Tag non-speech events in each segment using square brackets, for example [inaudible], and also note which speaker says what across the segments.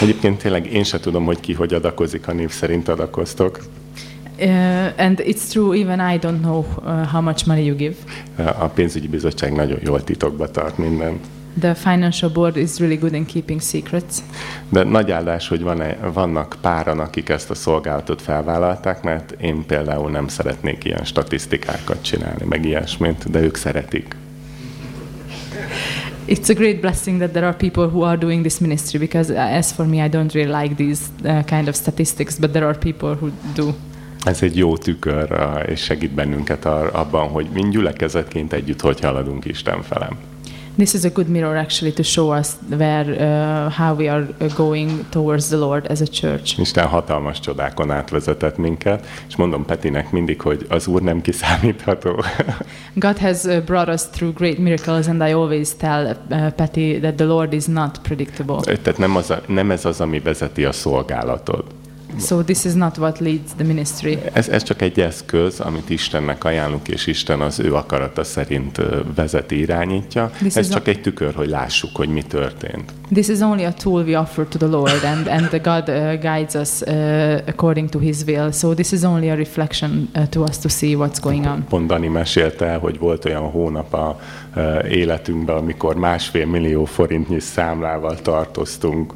Speaker 1: Egyébként tényleg én se tudom, hogy ki hogy adakozik, ha név szerint adakoztok.
Speaker 2: Uh, and it's true, even I don't know uh, how much money you give.
Speaker 1: A pénzügyi bizottság nagyon jól titokba tart mindent.
Speaker 2: The financial board is really good in keeping secrets.
Speaker 1: De nagy áldás, hogy van -e, vannak páran, akik ezt a szolgálatot felvállalták, mert én például nem szeretnék ilyen statisztikákat csinálni, meg ilyesmit, de ők szeretik.
Speaker 2: It's a great blessing that there are people who are doing this ministry because uh, as for me I don't really like these uh, kind of statistics but there are people who do.
Speaker 1: Ez egy jó tükör, uh, és segít bennünket abban, hogy mind gyülekezetként együtt hogy haladunk Isten felem.
Speaker 2: This is a good mirror actually to show us where uh, how we are uh, going towards the Lord as a church.
Speaker 1: Isten hatalmas csodákon átvezetett minket, és mondom Petinek mindig, hogy az Úr nem kiszámítható. [laughs]
Speaker 2: God has uh, brought us through great miracles and I always tell uh, Patty that the Lord is not predictable.
Speaker 1: Tehát nem, az a, nem ez az, ami vezeti a szolgálatod.
Speaker 2: So this is not what leads the ministry.
Speaker 1: Ez, ez csak egy eszköz, amit Istennek ajánlunk, és Isten az ő akarata szerint vezeti, irányítja.
Speaker 2: This
Speaker 1: ez csak
Speaker 2: a-
Speaker 1: egy tükör, hogy lássuk, hogy mi történt.
Speaker 2: This is only a tool we offer to the Lord, and, and the God uh, guides us uh, according to His will. So this is only a reflection uh, to us to see what's going on.
Speaker 1: Pont Dani mesélte, hogy volt olyan hónap a ö, életünkben, amikor másfél millió forintnyi számlával tartoztunk.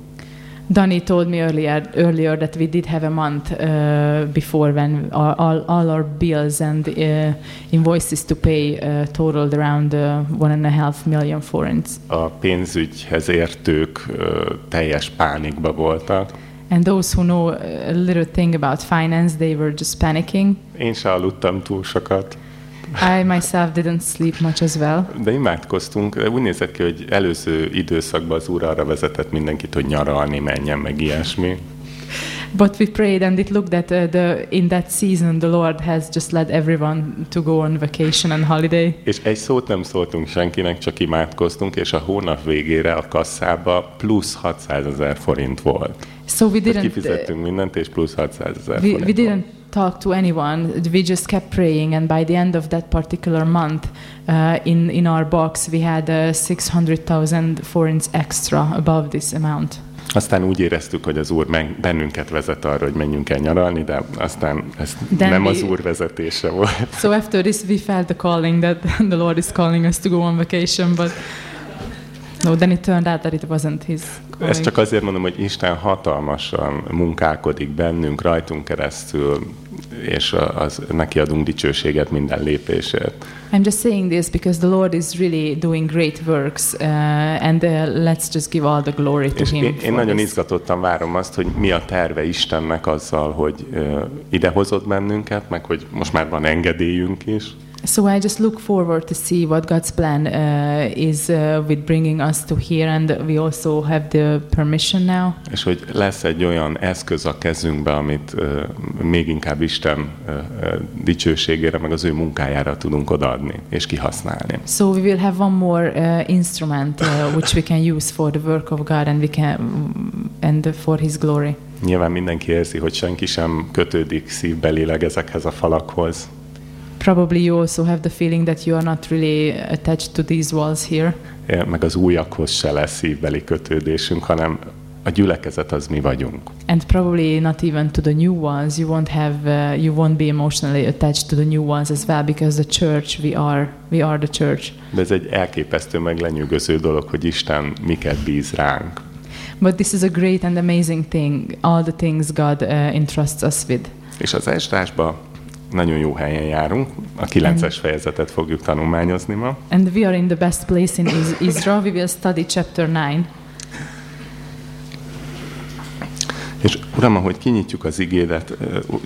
Speaker 2: Donnie told me earlier earlier that we did have a month uh, before when all, all, all our bills and uh, invoices to pay uh, totaled around uh, one and a half million forints.
Speaker 1: A pénzügyhez értők ö, teljes pánikba voltak.
Speaker 2: And those who know a little thing about finance, they were just panicking.
Speaker 1: Én se aludtam túl sokat.
Speaker 2: I myself didn't sleep much as well.
Speaker 1: De imádkoztunk, úgy nézett ki, hogy előző időszakban az úr arra vezetett mindenkit, hogy nyaralni menjen, meg ilyesmi.
Speaker 2: But we prayed, and it looked that uh, the in that season the Lord has just led everyone to go on vacation and holiday.
Speaker 1: És egy szót nem szóltunk senkinek, csak imádkoztunk, és a hónap végére a kasszába plusz 600 ezer forint volt.
Speaker 2: So we
Speaker 1: Tehát
Speaker 2: didn't.
Speaker 1: kifizettünk mindent, és plusz 600 ezer forint
Speaker 2: we didn't talk to anyone. We just kept praying, and by the end of that particular month, uh, in in our box we had uh, six hundred thousand forints extra above this amount.
Speaker 1: Aztán úgy éreztük, hogy az úr bennünket vezet arra, hogy menjünk el nyaralni, de aztán ez
Speaker 2: De
Speaker 1: nem
Speaker 2: mi-
Speaker 1: az úr vezetése volt.
Speaker 2: So after this, we felt the calling that [laughs] the Lord is calling us to go on vacation, but no. Then it turned out that it wasn't His.
Speaker 1: Ezt csak azért mondom, hogy Isten hatalmasan munkálkodik bennünk, rajtunk keresztül, és az, neki adunk dicsőséget minden lépésért.
Speaker 2: I'm just saying this because the Lord is really doing great works, uh, and uh, let's just give all the glory to
Speaker 1: És
Speaker 2: Him.
Speaker 1: én, én nagyon
Speaker 2: this.
Speaker 1: izgatottan várom azt, hogy mi a terve Istennek azzal, hogy uh, idehozott bennünket, meg hogy most már van engedélyünk is,
Speaker 2: So I just look forward to see what God's plan uh, is uh, with bringing us to here, and we also have the permission now.
Speaker 1: és hogy lesz egy olyan eszköz a kezünkbe, amit uh, még inkább Isten uh, uh, dicsőségére, meg az ő munkájára tudunk odaadni és kihasználni.
Speaker 2: So we will have one more uh, instrument uh, which we can use for the work of God, and we can and for His glory.
Speaker 1: Nyilván mindenki érzi, hogy senki sem kötődik szívbelileg ezekhez a falakhoz,
Speaker 2: Probably you also have the feeling that you are not really attached to these walls here.
Speaker 1: eh, meg az újakhoz se lesz szívbeli kötődésünk, hanem a gyülekezet az mi vagyunk.
Speaker 2: And probably not even to the new ones. You won't have, uh, you won't be emotionally attached to the new ones as well, because the church we are, we are the church.
Speaker 1: De ez egy elképesztő, meg lenyűgöző dolog, hogy Isten miket bíz ránk.
Speaker 2: But this is a great and amazing thing. All the things God uh, entrusts us with.
Speaker 1: És az Esdrásban nagyon jó helyen járunk. A kilences fejezetet fogjuk tanulmányozni ma.
Speaker 2: And we are in the best place in Is- Israel. We will study chapter nine.
Speaker 1: És Uram, ahogy kinyitjuk az igédet,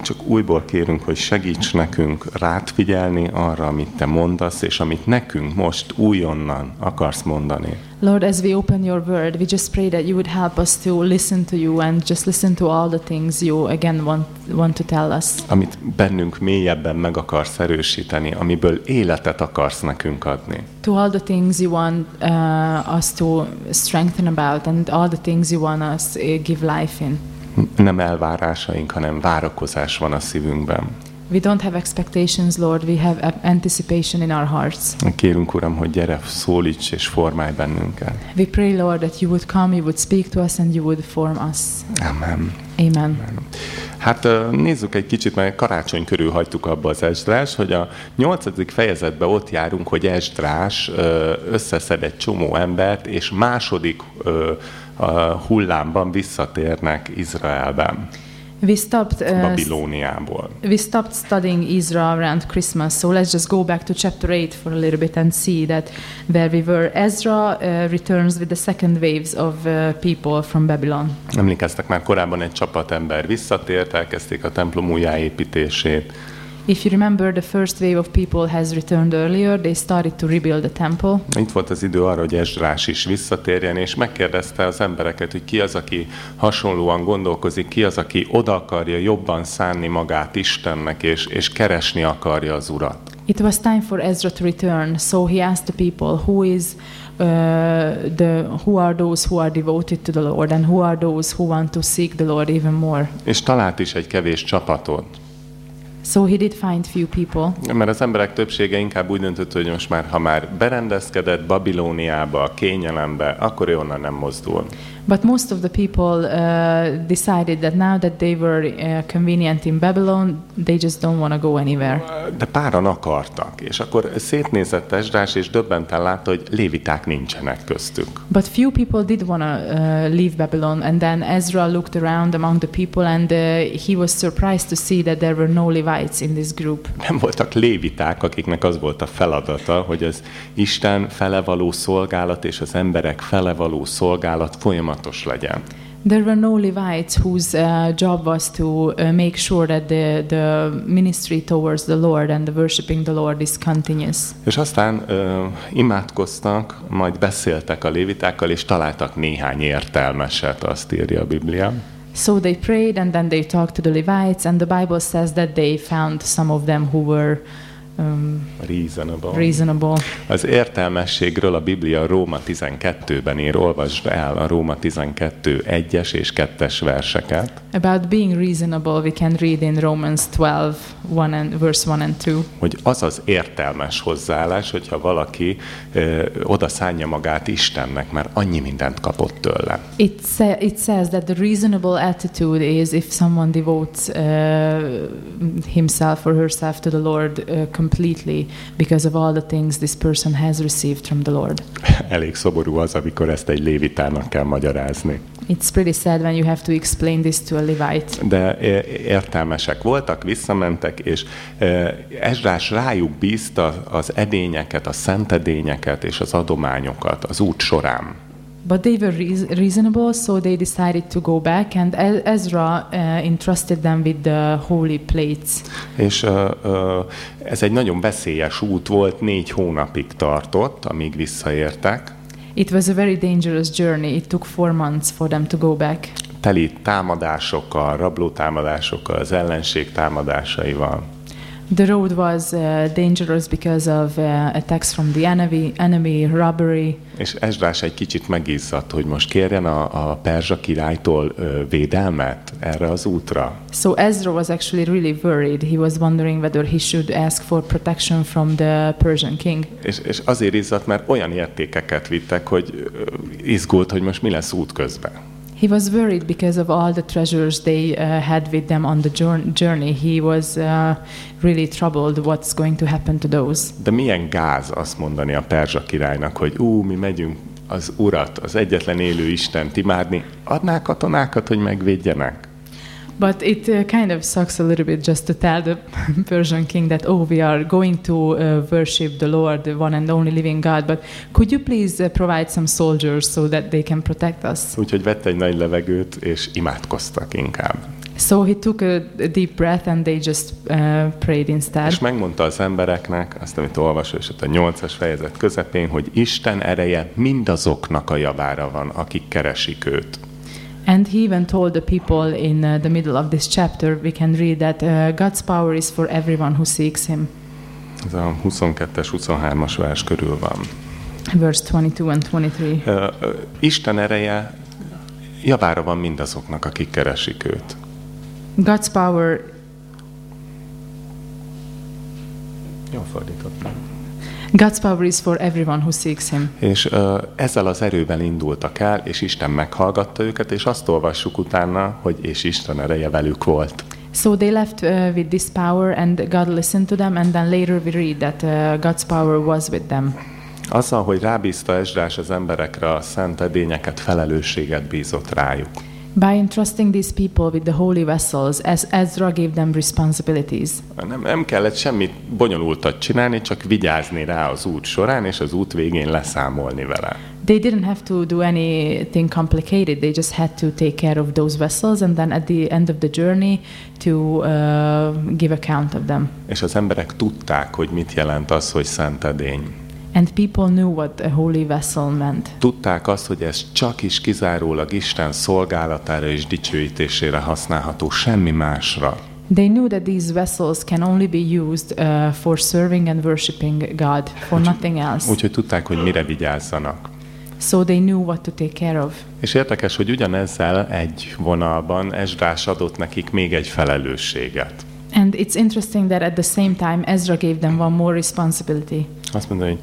Speaker 1: csak újból kérünk, hogy segíts nekünk rád figyelni arra, amit Te mondasz, és amit nekünk most újonnan akarsz mondani.
Speaker 2: Lord, as we open your word, we just pray that you would help us to listen to you and just listen to all the things you again want, want to tell us.
Speaker 1: Amit bennünk mélyebben meg akarsz erősíteni, amiből életet akarsz nekünk adni.
Speaker 2: To all the things you want uh, us to strengthen about and all the things you want us uh, give life in.
Speaker 1: Nem elvárásaink, hanem várakozás van a szívünkben.
Speaker 2: We don't have expectations, Lord. We have anticipation in our hearts.
Speaker 1: Kérünk, Uram, hogy gyere, szólíts és formálj bennünket.
Speaker 2: We pray, Lord, that you would come, you would speak to us, and you would form us.
Speaker 1: Amen.
Speaker 2: Amen.
Speaker 1: Hát ö, nézzük egy kicsit, mert karácsony körül hagytuk abba az Esdrás, hogy a nyolcadik fejezetben ott járunk, hogy Esdrás összeszed egy csomó embert, és második hullámban visszatérnek Izraelben,
Speaker 2: We stopped. Uh,
Speaker 1: Babilóniából.
Speaker 2: we stopped studying Israel around Christmas, so let's just go back to chapter 8 for a little bit and see that where we were. Ezra uh, returns with the second waves of uh, people from Babylon.
Speaker 1: Emlékeztek már korábban egy csapat ember visszatért, elkezdték a templom újjáépítését,
Speaker 2: If you remember, the first wave of people has returned earlier. They started to rebuild the temple.
Speaker 1: Itt volt az idő arra, hogy Ezrás is visszatérjen, és megkérdezte az embereket, hogy ki az, aki hasonlóan gondolkozik, ki az, aki oda akarja jobban szánni magát Istennek, és, és keresni akarja az Urat.
Speaker 2: It was time for Ezra to return, so he asked the people, "Who is uh, the who are those who are devoted to the Lord, and who are those who want to seek the Lord even more?"
Speaker 1: És talált is egy kevés csapatot,
Speaker 2: So he did find few people.
Speaker 1: mert az emberek többsége inkább úgy döntött, hogy most már, ha már berendezkedett Babilóniába, kényelembe, akkor ő onnan nem mozdul.
Speaker 2: But most of the people uh, decided that now that they were uh, convenient in Babylon, they just don't want to go anywhere.
Speaker 1: De páran akartak, és akkor szétnézett Esdrás, és döbbenten látta, hogy léviták nincsenek köztük.
Speaker 2: But few people did want to uh, leave Babylon, and then Ezra looked around among the people, and uh, he was surprised to see that there were no Levites in this group.
Speaker 1: nem voltak léviták, akiknek az volt a feladata, hogy az Isten fele való szolgálat és az emberek fele való szolgálat folyamatos legyen.
Speaker 2: There were no Levites whose uh, job was to uh, make sure that the, the ministry towards the Lord and the worshiping the Lord is continuous.
Speaker 1: És aztán ö, imádkoztak, majd beszéltek a lévitákkal, és találtak néhány értelmeset, azt írja a Biblia.
Speaker 2: So they prayed and then they talked to the Levites, and the Bible says that they found some of them who were um,
Speaker 1: Reasonable.
Speaker 2: reasonable.
Speaker 1: Az értelmességről a Biblia Róma 12-ben ír, olvasd el a Róma 12 1-es és 2-es verseket.
Speaker 2: About being reasonable, we can read in Romans 12, 1 and, verse 1 and 2.
Speaker 1: hogy az az értelmes hozzáállás, hogyha valaki ö, oda szánja magát Istennek, mert annyi mindent kapott tőle.
Speaker 2: It, sa- it says that the reasonable attitude is if someone devotes uh, himself or herself to the Lord uh, completely because of all the things this person has received from the Lord. [laughs]
Speaker 1: Elég szomorú az, amikor ezt egy lévitának kell magyarázni.
Speaker 2: It's pretty sad when you have to explain this to a Levite.
Speaker 1: De értelmesek voltak, visszamentek, és Ezrás rájuk bízta az edényeket, a szentedényeket és az adományokat az út során.
Speaker 2: But they were reas- reasonable, so they decided to go back, and E- Ezra uh, entrusted them with the holy plates.
Speaker 1: És ö, ö, ez egy nagyon veszélyes út volt, négy hónapig tartott, amíg visszaértek.
Speaker 2: It was a very dangerous journey. It took four months for them to go back.
Speaker 1: teli támadásokkal, rablótámadásokkal, az ellenség támadásaival.
Speaker 2: The road was uh, dangerous because of uh, attacks from the enemy, enemy robbery.
Speaker 1: És Esdrás egy kicsit megizzadt, hogy most kérjen a, a perzsa királytól ö, védelmet erre az útra.
Speaker 2: So Ezra was actually really worried. He was wondering whether he should ask for protection from the Persian king.
Speaker 1: És, és azért izzadt, mert olyan értékeket vittek, hogy ö, izgult, hogy most mi lesz útközben.
Speaker 2: He was worried because of all the treasures they uh, had with them on the jour- journey. He was uh, really troubled what's going to happen to those.
Speaker 1: De milyen gáz azt mondani a perzsa királynak, hogy ú, mi megyünk az urat, az egyetlen élő Istent imádni, adnák katonákat, hogy megvédjenek.
Speaker 2: But it uh, kind of sucks a little bit just to tell the [laughs] Persian king that, oh, we are going to uh, worship the Lord, the one and only living God, but could you please uh, provide some soldiers so that they can protect us?
Speaker 1: Úgyhogy vett egy nagy levegőt, és imádkoztak inkább.
Speaker 2: So he took a, a deep breath and they just uh, prayed instead.
Speaker 1: És megmondta az embereknek, azt, amit olvasol, és ott a nyolcas fejezet közepén, hogy Isten ereje mindazoknak a javára van, akik keresik őt.
Speaker 2: And he even told the people in uh, the middle of this chapter, we can read that uh, God's power is for everyone who seeks him.
Speaker 1: Ez a 22-es, 23-as vers körül van.
Speaker 2: Verse 22 and 23.
Speaker 1: Ö, ö, Isten ereje javára van mindazoknak, akik keresik őt.
Speaker 2: God's power
Speaker 1: Jól fordítottam.
Speaker 2: God's power is for everyone who seeks Him.
Speaker 1: És ö, ezzel az erővel indultak el, és Isten meghallgatta őket, és azt olvassuk utána, hogy és Isten ereje velük volt.
Speaker 2: So they left uh, with this power, and God listened to them. And then later we read that uh, God's power was with them.
Speaker 1: Azzal, hogy rábízta Esdrás az emberekre a szent edényeket, felelősséget bízott rájuk.
Speaker 2: By entrusting these people with the holy vessels, as Ezra gave them responsibilities.
Speaker 1: Nem, nem kellett semmit bonyolultat csinálni, csak vigyázni rá az út során, és az út végén leszámolni vele.
Speaker 2: They didn't have to do anything complicated. They just had to take care of those vessels, and then at the end of the journey, to uh, give account of them.
Speaker 1: És az emberek tudták, hogy mit jelent az, hogy szent edény.
Speaker 2: And people knew what a holy vessel meant.
Speaker 1: Tudták azt, hogy ez csak is kizárólag Isten szolgálatára és dicsőítésére használható, semmi másra.
Speaker 2: They knew that these vessels can only be used uh, for serving and worshiping God, for nothing else.
Speaker 1: Úgyhogy tudták, hogy mire vigyázzanak.
Speaker 2: So they knew what to take care of.
Speaker 1: És érdekes, hogy ugyanezzel egy vonalban Esdrás adott nekik még egy felelősséget.
Speaker 2: And it's interesting that at the same time, Ezra gave them one more responsibility.
Speaker 1: Azt mondja, hogy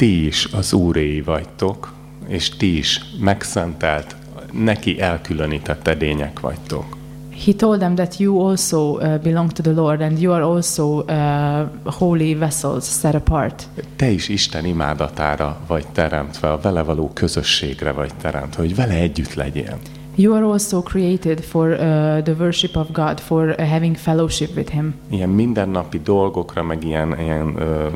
Speaker 1: ti is az úréi vagytok, és ti is megszentelt, neki elkülönített edények vagytok.
Speaker 2: He told them that you also uh, belong to the Lord and you are also uh, holy vessels set apart.
Speaker 1: Te is Isten imádatára vagy teremtve, a vele való közösségre vagy teremtve, hogy vele együtt legyél.
Speaker 2: You are also created for uh, the worship of God, for uh, having fellowship with Him.
Speaker 1: Ilyen mindennapi dolgokra, meg ilyen, ilyen ö,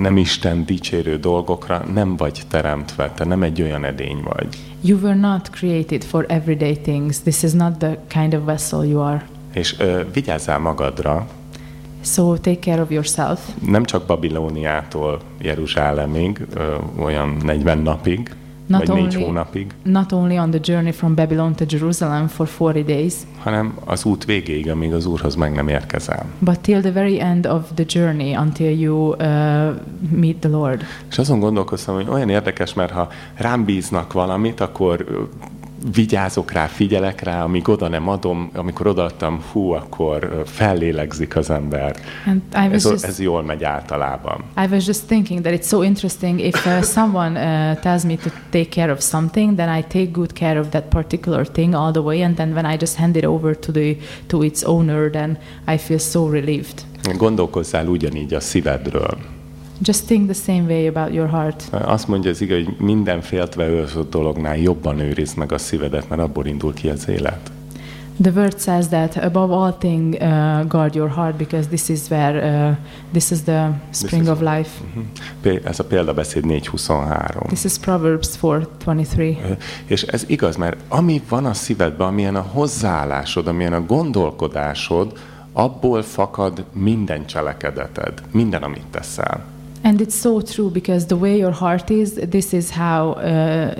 Speaker 1: nem Isten dicsérő dolgokra nem vagy teremtve, te nem egy olyan edény vagy.
Speaker 2: You were not created for everyday things. This is not the kind of vessel you are.
Speaker 1: És ö, vigyázzál magadra,
Speaker 2: So take care of yourself.
Speaker 1: nem csak Babilóniától Jeruzsálemig, ö, olyan 40 napig,
Speaker 2: Not
Speaker 1: vagy négy
Speaker 2: only-
Speaker 1: hónapig,
Speaker 2: Not only on the journey from Babylon to Jerusalem for 40 days,
Speaker 1: hanem az út végéig, amíg az Úrhoz meg nem érkezel.
Speaker 2: but till the very end of the journey until you uh, meet the Lord.
Speaker 1: És azon gondolkoztam, hogy olyan érdekes, mert ha rám bíznak valamit, akkor vigyázok rá, figyelek rá, amíg oda nem adom, amikor odaadtam, hú, akkor fellélegzik az ember.
Speaker 2: And I was
Speaker 1: Ez,
Speaker 2: just
Speaker 1: ez jól megy általában.
Speaker 2: I was just thinking that it's so interesting if uh, someone uh, tells me to take care of something, then I take good care of that particular thing all the way, and then when I just hand it over to the to its owner, then I feel so relieved.
Speaker 1: Gondolkozzál ugyanígy a szívedről.
Speaker 2: Just think the same way about your heart.
Speaker 1: Azt mondja az ige, hogy minden féltve őrzött dolognál jobban őrizd meg a szívedet, mert abból indul ki az élet.
Speaker 2: The word says that above all thing, uh, guard your heart, because this is where uh, this is the spring
Speaker 1: is-
Speaker 2: of life.
Speaker 1: Pé- Ez a példabeszéd 4.23.
Speaker 2: This is Proverbs 4:23.
Speaker 1: Ö, És ez igaz, mert ami van a szívedben, amilyen a hozzáállásod, amilyen a gondolkodásod, abból fakad minden cselekedeted, minden, amit teszel.
Speaker 2: And it's so true because the way your heart is, this is how uh,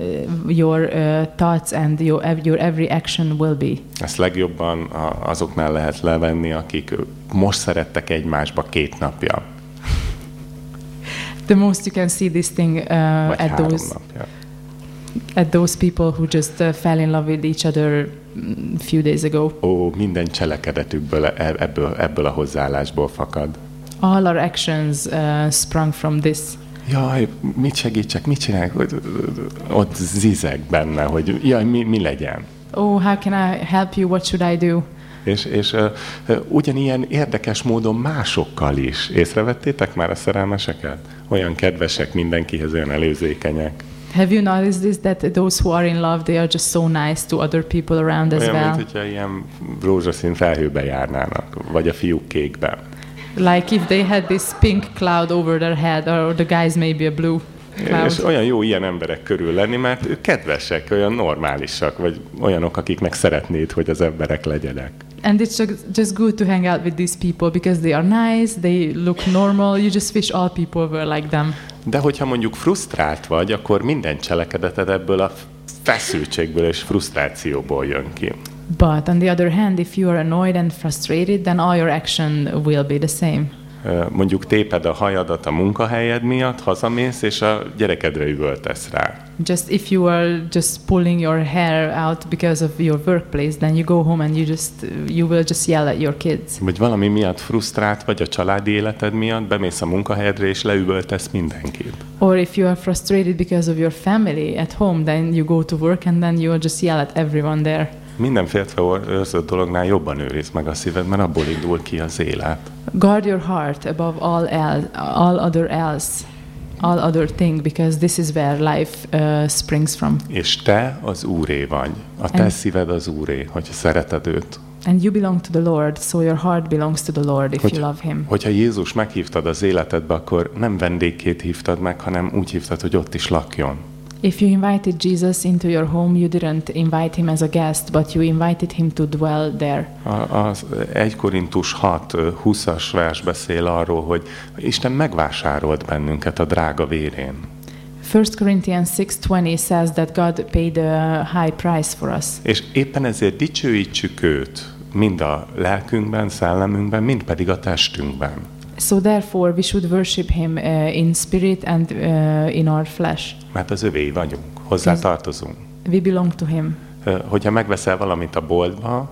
Speaker 2: your uh, thoughts and your your every action will be.
Speaker 1: Ezt legjobban azoknál lehet levenni, akik most szerettek egymásba két napja,
Speaker 2: The most you can see this thing uh,
Speaker 1: vagy
Speaker 2: at those
Speaker 1: napja.
Speaker 2: at those people who just uh, fell in love with each other mm, few days ago.
Speaker 1: Ó, minden cselekedetükből, e- ebből, ebből a hozzáállásból fakad.
Speaker 2: All our actions uh, sprung from this.
Speaker 1: Jaj, mit segítsek, mit csinálják? Hogy- Ott zizeg benne, hogy jaj, mi, mi legyen.
Speaker 2: Oh, how can I help you? What should I do?
Speaker 1: És, és ö, ugyanilyen érdekes módon másokkal is. Észrevettétek már a szerelmeseket? Olyan kedvesek mindenkihez, olyan előzékenyek.
Speaker 2: Have you noticed this? That those who are in love, they are just so nice to other people around as
Speaker 1: Olyan,
Speaker 2: well.
Speaker 1: mint hogyha ilyen rózsaszín felhőbe járnának, vagy a fiúk kékbe.
Speaker 2: Like if they had this pink cloud over their head, or the guys maybe a blue cloud.
Speaker 1: És olyan jó ilyen emberek körül lenni, mert ők kedvesek, olyan normálisak, vagy olyanok, akiknek szeretnéd, hogy az emberek legyenek.
Speaker 2: And it's ju- just good to hang out with these people because they are nice, they look normal. You just wish all people were like them.
Speaker 1: De hogyha mondjuk frusztrált vagy, akkor minden cselekedeted ebből a feszültségből és frusztrációból jön ki.
Speaker 2: But on the other hand, if you are annoyed and frustrated, then all your action will be the same.
Speaker 1: Mondjuk téped a hajadat a munkahelyed miatt, hazamész, és a gyerekedre üvöltesz rá.
Speaker 2: Just if you are just pulling your hair out because of your workplace, then you go home and you just you will just yell at your kids.
Speaker 1: Vagy valami miatt frusztrált vagy a családi életed miatt, bemész a munkahelyedre, és leüvöltesz mindenkit.
Speaker 2: Or if you are frustrated because of your family at home, then you go to work and then you will just yell at everyone there.
Speaker 1: Minden féltve őrzött dolognál jobban őriz meg a szíved, mert abból indul ki az élet.
Speaker 2: Guard your heart above all else, all other else, all other thing, because this is where life uh, springs from.
Speaker 1: És te az úré vagy. A te
Speaker 2: And-
Speaker 1: szíved az úré, hogyha szereted őt.
Speaker 2: And you belong to the Lord, so your heart belongs to the Lord if
Speaker 1: Hogy-
Speaker 2: you love Him.
Speaker 1: Hogyha Jézus meghívtad az életedbe, akkor nem vendégként hívtad meg, hanem úgy hívtad, hogy ott is lakjon.
Speaker 2: If you invited Jesus into your home, you didn't invite him as a guest, but you invited him to dwell there.
Speaker 1: A- Az 1 Korintus 6, 20-as vers beszél arról, hogy Isten megvásárolt bennünket a drága vérén.
Speaker 2: 1 Corinthians 6:20 says that God paid a high price for us.
Speaker 1: És éppen ezért dicsőítsük őt, mind a lelkünkben, szellemünkben, mind pedig a testünkben.
Speaker 2: So therefore we should worship him uh, in spirit and uh, in our flesh.
Speaker 1: Mert az övé vagyunk, hozzá tartozunk.
Speaker 2: We belong to him.
Speaker 1: Ö, Hogyha megveszel valamit a boltba,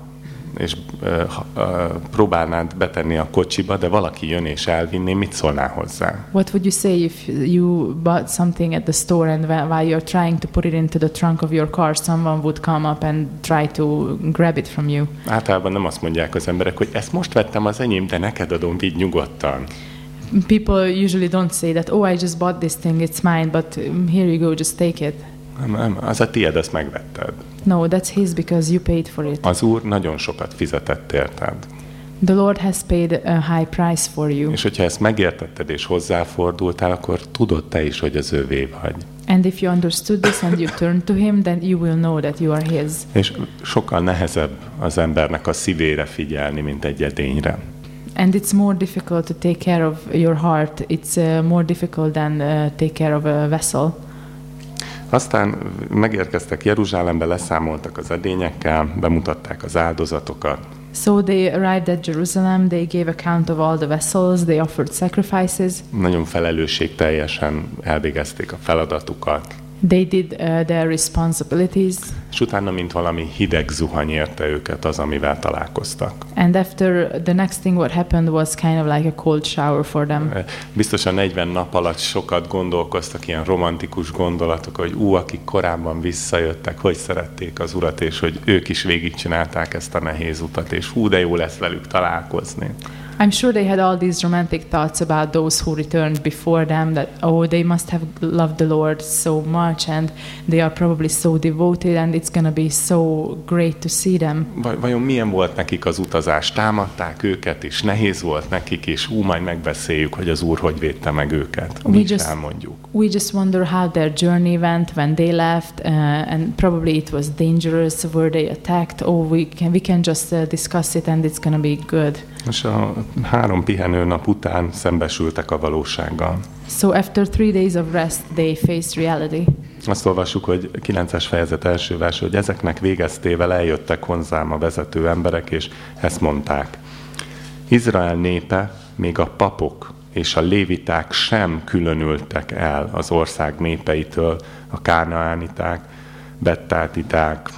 Speaker 1: és ö, ö, próbálnád betenni a kocsiba, de valaki jön és elvinné, mit szólnál hozzá?
Speaker 2: What would you say if you bought something at the store and wh- while you're trying to put it into the trunk of your car, someone would come up and try to grab it from you?
Speaker 1: Általában nem azt mondják az emberek, hogy ezt most vettem az enyém, de neked adom, vigy nyugodtan.
Speaker 2: People usually don't say that, oh, I just bought this thing, it's mine, but um, here you go, just take it.
Speaker 1: Nem, nem, az a tiéd, azt megvetted.
Speaker 2: No, that's his because you paid for it.
Speaker 1: Az Úr nagyon sokat fizetett érted.
Speaker 2: The Lord has paid a high price for you.
Speaker 1: És hogyha ezt megértetted és hozzáfordultál, akkor tudod te is, hogy az övé vagy.
Speaker 2: And if you understood this and you turned to him, then you will know that you are his.
Speaker 1: És sokkal nehezebb az embernek a szívére figyelni, mint egy edényre.
Speaker 2: And it's more difficult to take care of your heart. It's uh, more difficult than uh, take care of a vessel.
Speaker 1: Aztán megérkeztek Jeruzsálembe, leszámoltak az edényekkel, bemutatták az áldozatokat,
Speaker 2: So they arrived at Jerusalem, they gave account of all the vessels, they offered sacrifices,
Speaker 1: nagyon felelősségteljesen elvégezték a feladatukat,
Speaker 2: they did uh, their responsibilities.
Speaker 1: és utána, mint valami hideg zuhany érte őket az, amivel találkoztak.
Speaker 2: And after the next thing what happened was kind of like a cold shower for them.
Speaker 1: Biztosan 40 nap alatt sokat gondolkoztak ilyen romantikus gondolatok, hogy ú, akik korábban visszajöttek, hogy szerették az urat, és hogy ők is végigcsinálták ezt a nehéz utat, és hú, de jó lesz velük találkozni.
Speaker 2: I'm sure they had all these romantic thoughts about those who returned before them that, oh, they must have loved the Lord so much and they are probably so devoted and it's going to be so great to see them.
Speaker 1: Vaj- Vajon milyen volt nekik az utazás? Támadták őket, és nehéz volt nekik, és ú, majd megbeszéljük, hogy az Úr hogy védte meg őket.
Speaker 2: We
Speaker 1: is
Speaker 2: just-
Speaker 1: elmondjuk.
Speaker 2: We just wonder how their journey went when they left, uh, and probably it was dangerous. Were they attacked? Oh, we can we can just uh, discuss it, and it's gonna be good.
Speaker 1: És a három pihenő nap után szembesültek a valósággal.
Speaker 2: So after three days of rest, they faced reality.
Speaker 1: Azt olvassuk, hogy 9-es fejezet első vers, hogy ezeknek végeztével eljöttek hozzám a vezető emberek, és ezt mondták. Izrael népe, még a papok és a léviták sem különültek el az ország népeitől, a kánaániták, bettátiták,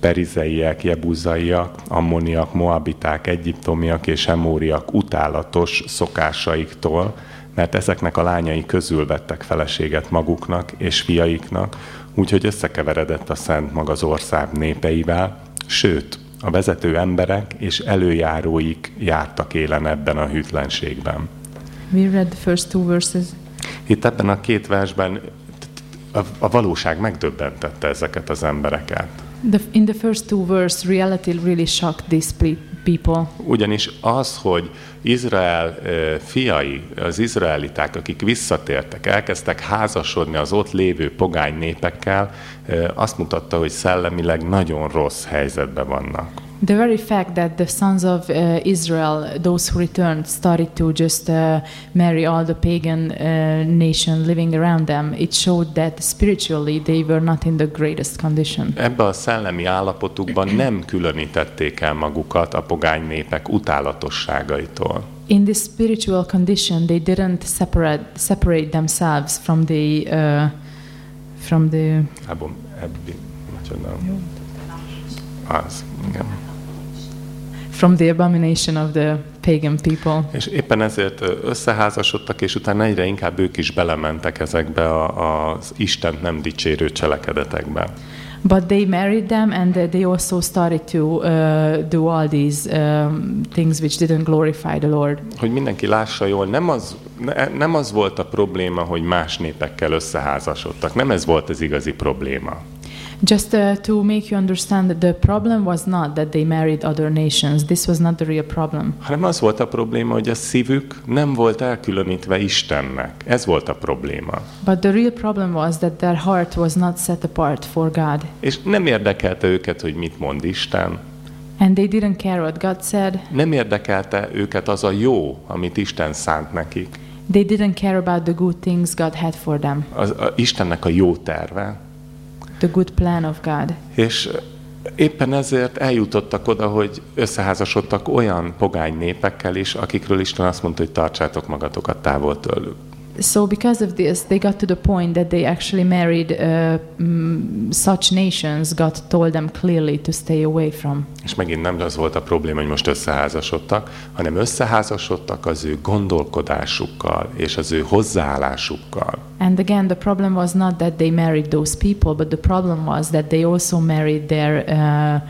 Speaker 1: perizeiek, jebuzaiak, ammoniak, moabiták, egyiptomiak és emóriak utálatos szokásaiktól, mert ezeknek a lányai közül vettek feleséget maguknak és fiaiknak, úgyhogy összekeveredett a szent mag az ország népeivel, sőt, a vezető emberek és előjáróik jártak élen ebben a hűtlenségben.
Speaker 2: We read the first two verses.
Speaker 1: Itt ebben a két versben a, a valóság megdöbbentette ezeket az embereket.
Speaker 2: The, in the first two verses, reality really shocked these pe- people.
Speaker 1: Ugyanis az, hogy Izrael fiai, az izraeliták, akik visszatértek, elkezdtek házasodni az ott lévő pogány népekkel, azt mutatta, hogy szellemileg nagyon rossz helyzetben vannak.
Speaker 2: The very fact that the sons of uh, Israel, those who returned, started to just uh, marry all the pagan uh, nation living around them, it showed that spiritually they were not in the greatest condition.
Speaker 1: Ebbe a szellemi állapotukban nem különítették el magukat a pogány népek utálatosságaitól.
Speaker 2: In this spiritual condition, they didn't separate separate themselves from the uh, from the
Speaker 1: Ebben, ebbi? Az, igen.
Speaker 2: From the abomination of the pagan people.
Speaker 1: És éppen ezért összeházasodtak, és utána egyre inkább ők is belementek ezekbe a, az Istent nem dicsérő cselekedetekbe.
Speaker 2: But they married them, and they also started to uh, do all these um, things which didn't glorify the Lord.
Speaker 1: Hogy mindenki lássa jól, nem az, ne- nem az volt a probléma, hogy más népekkel összeházasodtak. Nem ez volt az igazi probléma.
Speaker 2: Just uh, to make you understand that the problem was not that they married other nations. This was not the real problem.
Speaker 1: hanem az volt a probléma, hogy a szívük nem volt elkülönítve Istennek. Ez volt a probléma.
Speaker 2: But the real problem was that their heart was not set apart for God.
Speaker 1: És nem érdekelte őket, hogy mit mond Isten.
Speaker 2: And they didn't care what God said.
Speaker 1: Nem érdekelte őket az a jó, amit Isten szánt nekik.
Speaker 2: They didn't care about the good things God had for them,
Speaker 1: Az, a, Istennek a jó terve.
Speaker 2: The good plan of God.
Speaker 1: És éppen ezért eljutottak oda, hogy összeházasodtak olyan pogány népekkel is, akikről Isten azt mondta, hogy tartsátok magatokat távol tőlük.
Speaker 2: So, because of this, they got to the point that they actually married uh, such nations God told them clearly to stay away from.
Speaker 1: És megint nem az volt a probléma, hogy most összeházasodtak, hanem összeházasodtak az ő gondolkodásukkal és az ő hozzáállásukkal.
Speaker 2: And again, the problem was not that they married those people, but the problem was that they also married their uh,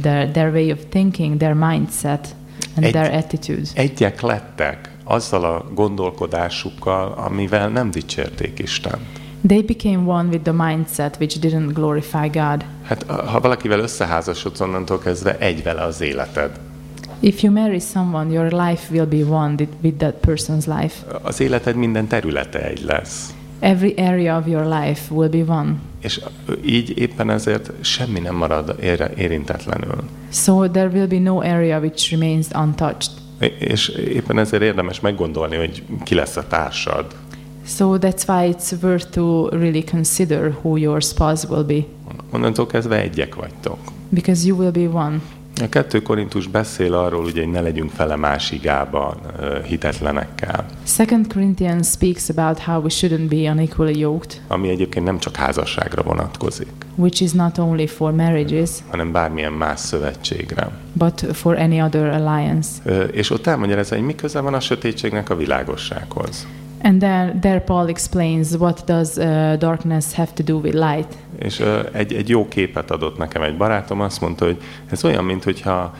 Speaker 2: their their way of thinking, their mindset, and
Speaker 1: Egy-
Speaker 2: their attitudes.
Speaker 1: Egyek lettek azzal a gondolkodásukkal, amivel nem dicsérték Isten.
Speaker 2: They became one with the mindset which didn't glorify God.
Speaker 1: Hát ha valakivel összeházasodsz, onnantól kezdve egy vele az életed.
Speaker 2: If you marry someone, your life will be one with- that person's life.
Speaker 1: Az életed minden területe egy lesz.
Speaker 2: Every area of your life will be one.
Speaker 1: És így éppen ezért semmi nem marad érintetlenül.
Speaker 2: So there will be no area which remains untouched.
Speaker 1: És éppen ezért érdemes meggondolni, hogy ki lesz a társad.
Speaker 2: So that's why it's worth to really consider who your spouse will be,
Speaker 1: Onnantól kezdve egyek vagytok.
Speaker 2: because you will be one.
Speaker 1: A kettő Korintus beszél arról, ugye, hogy ne legyünk fele más igában ö, hitetlenekkel,
Speaker 2: Second Corinthians speaks about how we shouldn't be unequally yoked,
Speaker 1: ami egyébként nem csak házasságra vonatkozik,
Speaker 2: which is not only for marriages,
Speaker 1: hanem bármilyen más szövetségre.
Speaker 2: but for any other alliance.
Speaker 1: És ott elmagyarázza, hogy mi köze van a sötétségnek a világossághoz.
Speaker 2: And there, there Paul explains what does uh, darkness have to do with light.
Speaker 1: És ö, egy, egy jó képet adott nekem egy barátom, azt mondta, hogy ez olyan, mint hogyha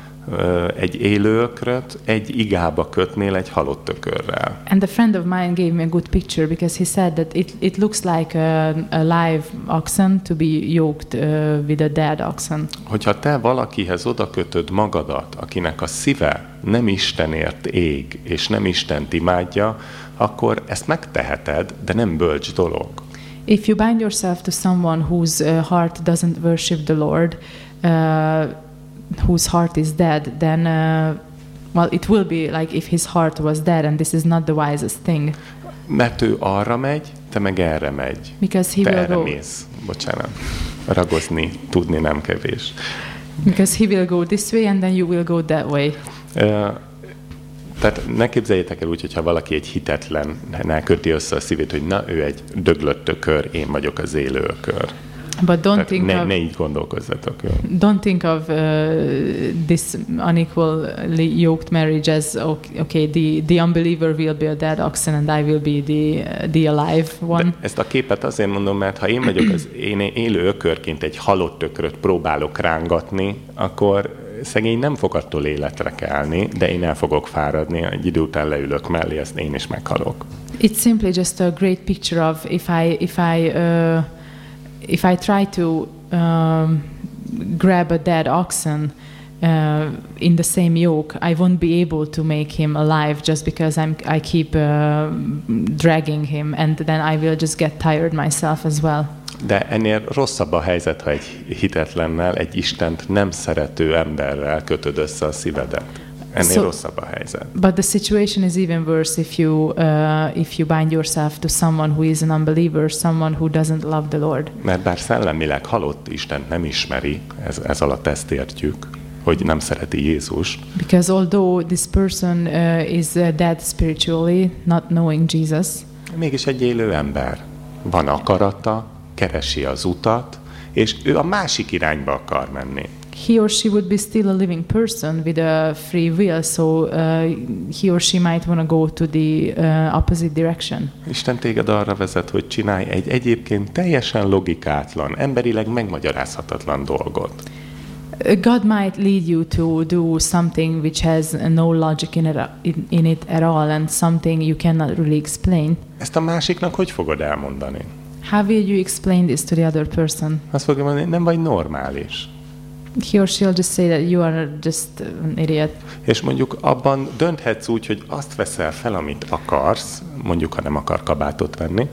Speaker 1: egy élő ökröt egy igába kötnél egy halott ökörrel.
Speaker 2: And a friend of mine gave me a good picture because he said that it, it looks like a, a live oxen to be yoked uh, with a dead oxen.
Speaker 1: Hogyha te valakihez oda kötöd magadat, akinek a szíve nem Istenért ég, és nem Istent imádja, akkor ezt megteheted, de nem bölcs dolog.
Speaker 2: If you bind yourself to someone whose uh, heart doesn't worship the Lord, uh, whose heart is dead, then uh, well, it will be like if his heart was dead, and this is not the wisest thing
Speaker 1: Mert ő arra megy, te meg erre megy.
Speaker 2: because he
Speaker 1: Te
Speaker 2: will
Speaker 1: erre
Speaker 2: go
Speaker 1: mész. Bocsánat. Ragozni, tudni nem kevés.
Speaker 2: because he will go this way, and then you will go that way.
Speaker 1: Ö, Tehát ne képzeljétek el úgy, hogyha valaki egy hitetlen, köti össze a szívét, hogy na, ő egy döglött tökör, én vagyok az élő ökör.
Speaker 2: But don't
Speaker 1: Tehát
Speaker 2: think
Speaker 1: ne,
Speaker 2: of
Speaker 1: ne így gondolkozzatok. Jó?
Speaker 2: don't think of uh, this unequally yoked marriage as okay, okay the, the unbeliever will be a dead oxen and I will be the uh, the alive one.
Speaker 1: De ezt a képet azért mondom, mert ha én vagyok az én élő ökörként egy halott ökröt próbálok rángatni, akkor szegény nem fog attól életre kelni, de én el fogok fáradni, egy idő után leülök mellé, ezt én is meghalok.
Speaker 2: It's simply just a great picture of if I if I uh, if I try to um, grab a dead oxen uh, in the same yoke, I won't be able to make him alive just because I'm I keep uh, dragging him, and then I will just get tired myself as well.
Speaker 1: De ennél rosszabb a helyzet, ha egy hitetlennel, egy Istent nem szerető emberrel kötöd össze a szívedet. Ennél
Speaker 2: So-
Speaker 1: rosszabb a helyzet.
Speaker 2: But the situation is even worse if you uh, if you bind yourself to someone who is an unbeliever, someone who doesn't love the Lord.
Speaker 1: Mert bár szellemileg halott Istent nem ismeri, ez, ez alatt ezt értjük, hogy nem szereti Jézust,
Speaker 2: Because although this person uh, is uh, dead spiritually, not knowing Jesus,
Speaker 1: mégis egy élő ember. Van akarata, keresi az utat, és ő a másik irányba akar menni.
Speaker 2: he or she would be still a living person with a free will, so uh, he or she might want to go to the uh, opposite direction.
Speaker 1: Isten téged arra vezet, hogy csinálj egy egyébként teljesen logikátlan, emberileg megmagyarázhatatlan dolgot.
Speaker 2: God might lead you to do something which has no logic in it, in it at all and something you cannot really explain.
Speaker 1: Ezt a másiknak hogy fogod elmondani?
Speaker 2: How will you explain this to the other person?
Speaker 1: Azt fogja mondani, nem vagy normális.
Speaker 2: He or she'll just say that you are just an idiot.
Speaker 1: És mondjuk abban dönthetsz úgy, hogy azt veszel fel, amit akarsz, mondjuk, ha nem akar kabátot venni,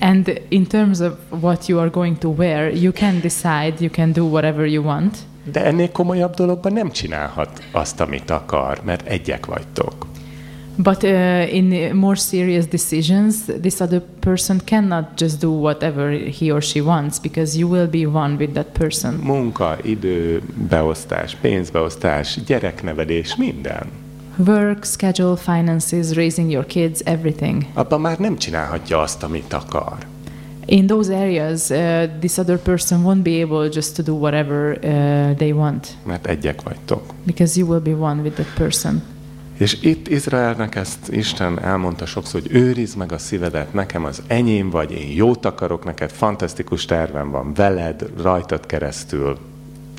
Speaker 2: And in terms of what you are going to wear, you can decide, you can do whatever you want.
Speaker 1: de ennél komolyabb dologban nem csinálhat azt, amit akar, mert egyek vagytok.
Speaker 2: But uh, in more serious decisions, this other person cannot just do whatever he or she wants because you will be one with that person.
Speaker 1: Munka, idő, beosztás, pénzbeosztás, gyereknevelés, minden.
Speaker 2: Work, schedule, finances, raising your kids, everything.
Speaker 1: Abban már nem csinálhatja azt, amit akar.
Speaker 2: In those areas, uh, this other person won't be able just to do whatever uh, they want
Speaker 1: Mert egyek vagytok.
Speaker 2: because you will be one with that person.
Speaker 1: És itt Izraelnek ezt Isten elmondta sokszor, hogy őrizd meg a szívedet, nekem az enyém vagy, én jót akarok neked, fantasztikus tervem van veled, rajtad keresztül.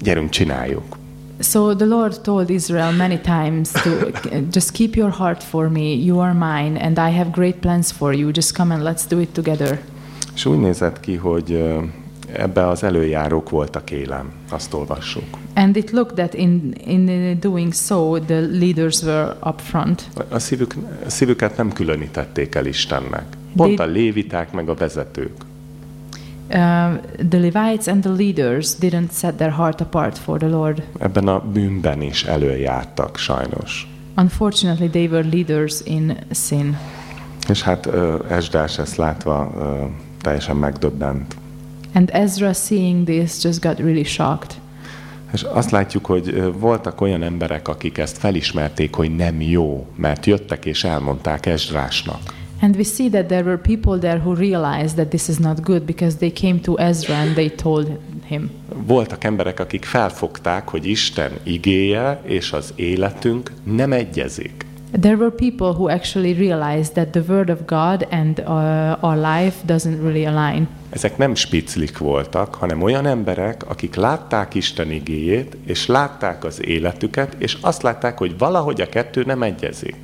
Speaker 1: Gyerünk, csináljuk.
Speaker 2: So the Lord told Israel many times to [laughs] just keep your heart for me, you are mine, and I have great plans for you. Just come and let's do it together.
Speaker 1: És úgy nézett ki, hogy ebbe az előjárók voltak élem, azt olvassuk.
Speaker 2: And it looked that in in doing so, the leaders were up front.
Speaker 1: A szívük, a szívüket nem különítették el Istennek. Pont
Speaker 2: They-
Speaker 1: a léviták meg a vezetők.
Speaker 2: Uh, the Levites and the leaders didn't set their heart apart for the Lord.
Speaker 1: Ebben a bűnben is előjártak sajnos.
Speaker 2: Unfortunately, they were leaders in sin.
Speaker 1: És hát ö, Esdás ezt látva ö, teljesen megdöbbent.
Speaker 2: And Ezra, seeing this, just got really shocked.
Speaker 1: És azt látjuk, hogy voltak olyan emberek, akik ezt felismerték, hogy nem jó, mert jöttek és elmondták Esdrásnak.
Speaker 2: And we see that there were people there who realized that this is not good because they came to Ezra and they told him.
Speaker 1: Voltak emberek, akik felfogták, hogy Isten igéje és az életünk nem egyezik.
Speaker 2: There were people who actually realized that the word of God and uh, our life doesn't really align.
Speaker 1: Ezek nem spiclik voltak, hanem olyan emberek, akik látták Isten igéjét, és látták az életüket, és azt látták, hogy valahogy a kettő nem egyezik.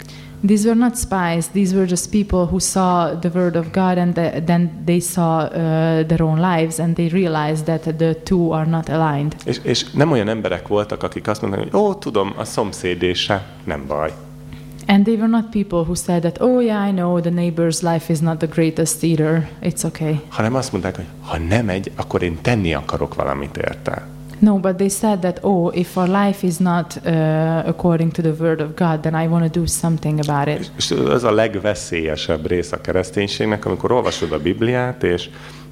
Speaker 2: These were not spies. These were just people who saw the word of God and the, then they saw uh, their own lives and they realized that the two are not aligned.
Speaker 1: És, és nem olyan emberek voltak, akik azt mondták, hogy ó, tudom, a szomszédése, nem baj.
Speaker 2: And they were not people who said that, oh yeah, I know the neighbor's life is not the greatest either. It's okay.
Speaker 1: Hanem azt mondták, hogy ha nem egy, akkor én tenni akarok valamit érte.
Speaker 2: No, but they said that, oh, if our life is not uh, according to the word of God, then I want to do something about it.
Speaker 1: És ez a legveszélyesebb rész a kereszténységnek, amikor olvasod a Bibliát, és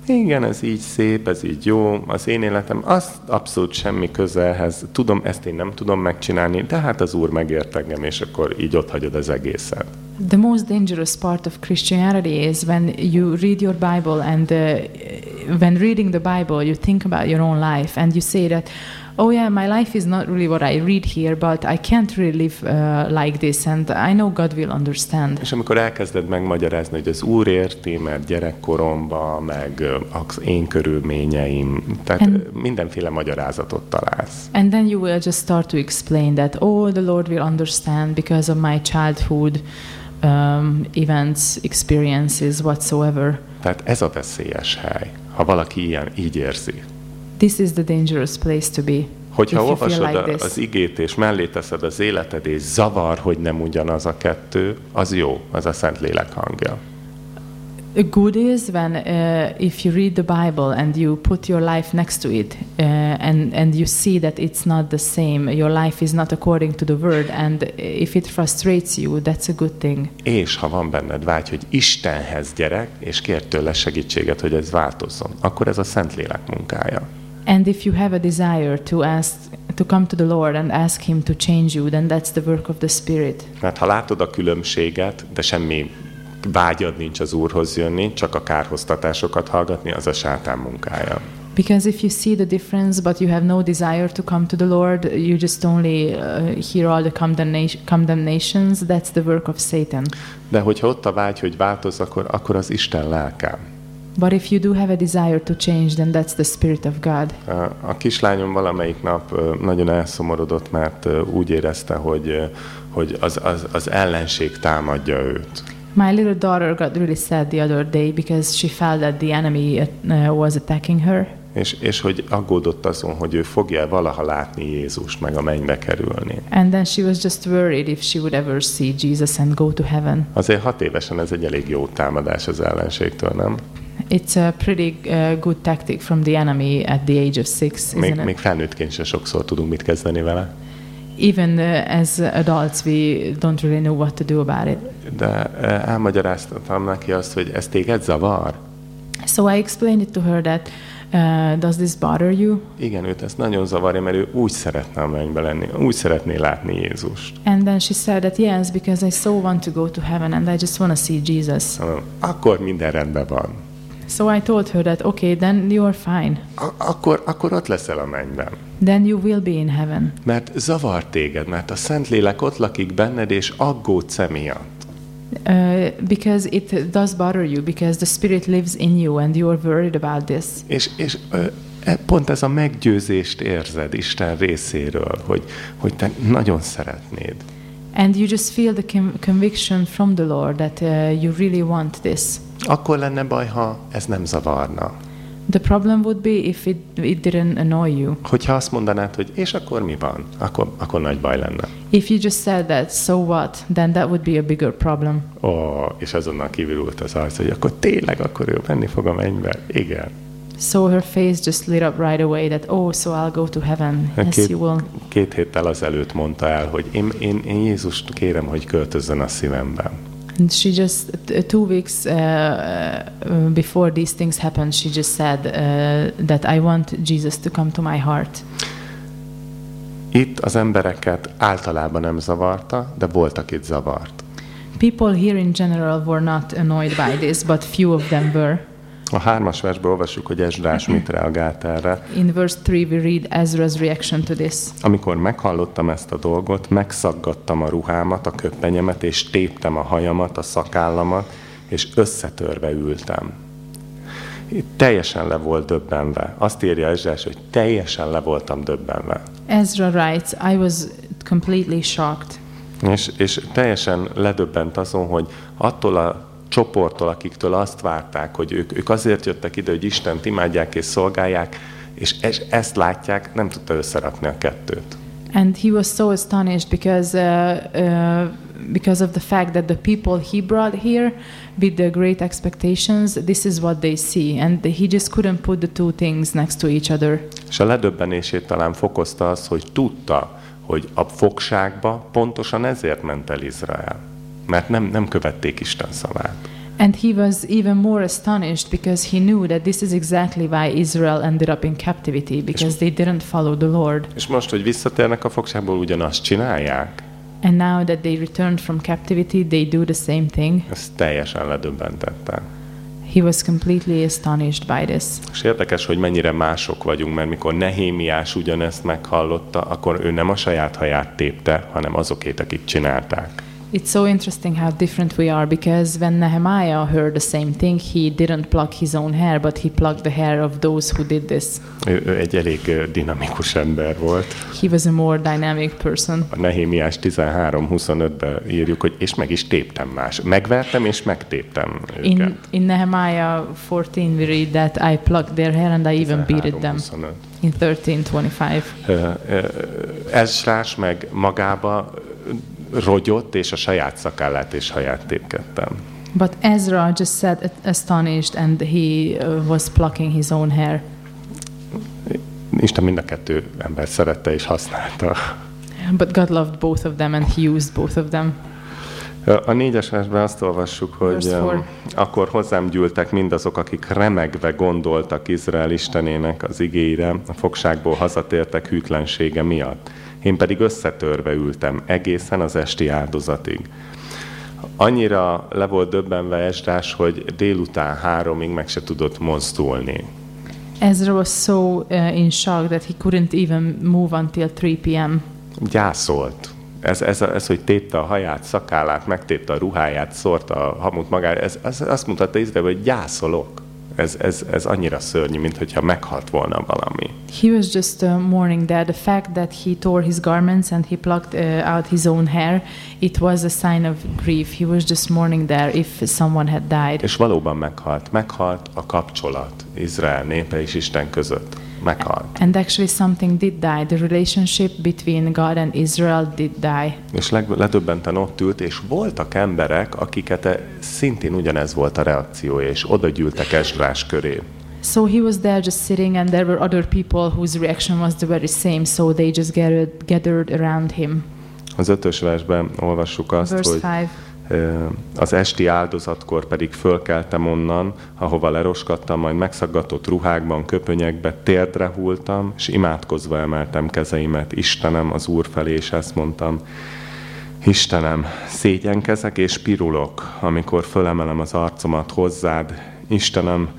Speaker 1: igen, ez így szép, ez így jó, az én életem, az abszolút semmi köze ehhez. Tudom, ezt én nem tudom megcsinálni, de hát az Úr megért engem, és akkor így ott hagyod az egészet.
Speaker 2: The most dangerous part of Christianity is when you read your Bible and uh, when reading the Bible, you think about your own life and you say that, oh yeah, my life is not really what I read here, but I can't really live uh, like this, and I know God will understand.
Speaker 1: És amikor elkezded megmagyarázni, hogy az Úr érti, mert gyerekkoromban, meg az én körülményeim, tehát ö, mindenféle magyarázatot találsz.
Speaker 2: And then you will just start to explain that, oh, the Lord will understand because of my childhood um, events, experiences, whatsoever.
Speaker 1: Tehát ez a veszélyes hely, ha valaki ilyen így érzi.
Speaker 2: This is the dangerous place to be.
Speaker 1: Hogyha olvasod
Speaker 2: like this.
Speaker 1: az igét és mellé teszed az életed, és zavar, hogy nem ugyanaz a kettő, az jó, az a Szentlélek hangja.
Speaker 2: A good is when uh, if you read the Bible and you put your life next to it, uh, and and you see that it's not the same. Your life is not according to the Word, and if it frustrates you, that's a good thing.
Speaker 1: És ha van benned vágy, hogy Istenhez gyerek, és kér tőle segítséget, hogy ez változzon, akkor ez a Szentlélek munkája.
Speaker 2: And if you have a desire to ask to come to the Lord and ask Him to change you, then that's the work of the Spirit.
Speaker 1: Mert ha látod a különbséget, de semmi vágyad nincs az Úrhoz jönni, csak a kárhoztatásokat hallgatni, az a sátán munkája.
Speaker 2: Because if you see the difference, but you have no desire to come to the Lord, you just only uh, hear all the condemnation, condemnations. That's the work of Satan.
Speaker 1: De hogyha ott a vágy, hogy változz, akkor, akkor az Isten lelke.
Speaker 2: But if you do have a desire to change, then that's the Spirit of God.
Speaker 1: A kislányom valamelyik nap nagyon elszomorodott, mert úgy érezte, hogy, hogy az, az, az ellenség támadja őt.
Speaker 2: My little daughter got really sad the other day because she felt that the enemy uh, was attacking her.
Speaker 1: És, és hogy aggódott azon, hogy ő fogja valaha látni Jézust, meg a mennybe kerülni.
Speaker 2: And then she was just worried if she would ever see Jesus and go to heaven.
Speaker 1: Azért hat évesen ez egy elég jó támadás az ellenségtől, nem?
Speaker 2: It's a pretty uh, good tactic from the enemy at the age of six,
Speaker 1: Még,
Speaker 2: isn't
Speaker 1: még
Speaker 2: it?
Speaker 1: felnőttként sem sokszor tudunk mit kezdeni vele.
Speaker 2: Even uh, as adults, we don't really know what to do about it.
Speaker 1: De eh, elmagyaráztam neki azt, hogy ez téged zavar.
Speaker 2: So I explained it to her that uh, does this bother you?
Speaker 1: Igen, őt ezt nagyon zavarja, mert ő úgy szeretne a mennybe lenni, úgy szeretné látni Jézust.
Speaker 2: And then she said that yes, because I so want to go to heaven and I just want to see Jesus.
Speaker 1: Akkor minden rendben van.
Speaker 2: So I told her that okay, then you're fine.
Speaker 1: A- akkor, akkor ott leszel a mennyben.
Speaker 2: Then you will be in heaven.
Speaker 1: Mert zavar téged, mert a Szentlélek ott lakik benned, és aggódsz emiatt.
Speaker 2: Uh, because it does bother you, because the Spirit lives in you and you're worried about this.
Speaker 1: És, és e- pont ez a meggyőzést érzed Isten részéről, hogy, hogy te nagyon szeretnéd.
Speaker 2: And you just feel the con- conviction from the Lord that uh, you really want this.
Speaker 1: Akkor lenne baj, ha ez nem zavarna.
Speaker 2: The problem would be if it, it didn't annoy you.
Speaker 1: Hogyha azt mondanád, hogy és akkor mi van, akkor, akkor nagy baj lenne.
Speaker 2: If you just said that, so what? Then that would be a bigger problem.
Speaker 1: Ó, és azonnal kivirult az arc, hogy akkor tényleg, akkor ő menni fog a mennybe. Igen.
Speaker 2: So her face just lit up right away that, oh, so I'll go to heaven. Yes,
Speaker 1: Két,
Speaker 2: you will.
Speaker 1: két héttel azelőtt mondta el, hogy én, én, én Jézust kérem, hogy költözzön a szívemben.
Speaker 2: And she just, t- two weeks uh, uh, before these things happened, she just said uh, that I want Jesus to come to my heart.
Speaker 1: Itt az embereket általában nem zavarta, de voltak itt zavart.
Speaker 2: People here in general were not annoyed by this, but few of them were.
Speaker 1: A hármas versből olvassuk, hogy Esdrás mit reagált erre.
Speaker 2: In verse 3, we read Ezra's reaction to this.
Speaker 1: Amikor meghallottam ezt a dolgot, megszaggattam a ruhámat, a köpenyemet, és téptem a hajamat, a szakállamat, és összetörve ültem. Itt teljesen le volt döbbenve. Azt írja Esdrás, hogy teljesen le voltam döbbenve.
Speaker 2: Ezra writes, I was completely shocked.
Speaker 1: És, és teljesen ledöbbent azon, hogy attól a csoporttól, akiktől azt várták, hogy ők, ők azért jöttek ide, hogy Istent imádják és szolgálják, és ezt látják, nem tudta összerakni a kettőt.
Speaker 2: And he was so astonished because, uh, uh, because of the fact that the people he brought here, with the great expectations, this is what they see. And he just couldn't put the two things next to each other.
Speaker 1: És a ledöbbenését talán fokozta az, hogy tudta, hogy a fogságba pontosan ezért ment el Izrael. Mert nem, nem követték Isten szavát.
Speaker 2: And he was even more astonished because he knew that this is exactly why Israel ended up in captivity, because they didn't follow the Lord.
Speaker 1: És most, hogy visszatérnek a fogságból, ugyanazt csinálják,
Speaker 2: And now that they returned from captivity, they do the same thing.
Speaker 1: ez teljesen ledöbbentette.
Speaker 2: He was completely astonished by this.
Speaker 1: És érdekes, hogy mennyire mások vagyunk, mert mikor Nehémiás ugyanezt meghallotta, akkor ő nem a saját haját tépte, hanem azokét, akik csinálták.
Speaker 2: It's so interesting how different we are because when Nehemiah heard the same thing, he didn't pluck his own hair, but he plucked the hair of those who did this.
Speaker 1: Ő, ő egy elég dinamikus ember volt.
Speaker 2: He was a more dynamic person.
Speaker 1: A Nehémiás 13-25-ben írjuk, hogy és meg is téptem más. Megvertem és megtéptem őket.
Speaker 2: In, in Nehemiah 14, we read that I plucked their hair and I even beated them.
Speaker 1: 13-25.
Speaker 2: In 13:25.
Speaker 1: Ö, ö, Ezrás meg magába rogyott, és a saját szakállát és haját tépkedtem.
Speaker 2: But Ezra just sat astonished and he uh, was plucking his own hair.
Speaker 1: Isten mind a kettő ember szerette és használta.
Speaker 2: But God loved both of them and he used both of them.
Speaker 1: A négyes versben azt olvassuk, hogy em, akkor hozzám gyűltek mindazok, akik remegve gondoltak Izrael Istenének az igére, a fogságból hazatértek hűtlensége miatt. Én pedig összetörve ültem egészen az esti áldozatig. Annyira le volt döbbenve Esdás, hogy délután háromig meg se tudott mozdulni.
Speaker 2: Ezra was so uh, in shock that he couldn't even move until 3 p.m.
Speaker 1: Gyászolt. Ez, ez, ez, hogy tépte a haját, szakállát, megtépte a ruháját, szórta a hamut magára, ez, ez azt mutatta Izrael, hogy gyászolok. Ez, ez, ez annyira szörnyű, mint hogyha meghalt volna valami.
Speaker 2: He was just uh, mourning that. The fact that he tore his garments and he plucked uh, out his own hair, it was a sign of grief. He was just mourning there if someone had died.
Speaker 1: És valóban meghalt. Meghalt a kapcsolat Izrael népe és Isten között. Meghalt.
Speaker 2: And actually, something did die. The relationship between God and Israel did die.
Speaker 1: És leg, ledöbbenten ott ült, és voltak emberek, akiket e- szintén ugyanez volt a reakciója, és oda gyűltek Esdrás köré.
Speaker 2: So he was there just sitting, and there were other people whose reaction was the very same. So they just gathered, gathered around him.
Speaker 1: Az ötös versben olvassuk azt,
Speaker 2: Verse
Speaker 1: hogy
Speaker 2: 5.
Speaker 1: Az esti áldozatkor pedig fölkeltem onnan, ahova leroskadtam, majd megszaggatott ruhákban, köpönyekbe, térdre hultam, és imádkozva emeltem kezeimet Istenem az Úr felé, és ezt mondtam, Istenem, szégyenkezek és pirulok, amikor fölemelem az arcomat hozzád. Istenem,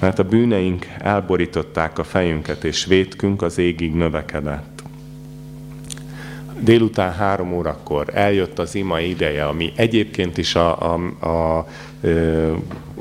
Speaker 1: mert a bűneink elborították a fejünket, és vétkünk az égig növekedett. Délután három órakor eljött az ima ideje, ami egyébként is a, a, a ö,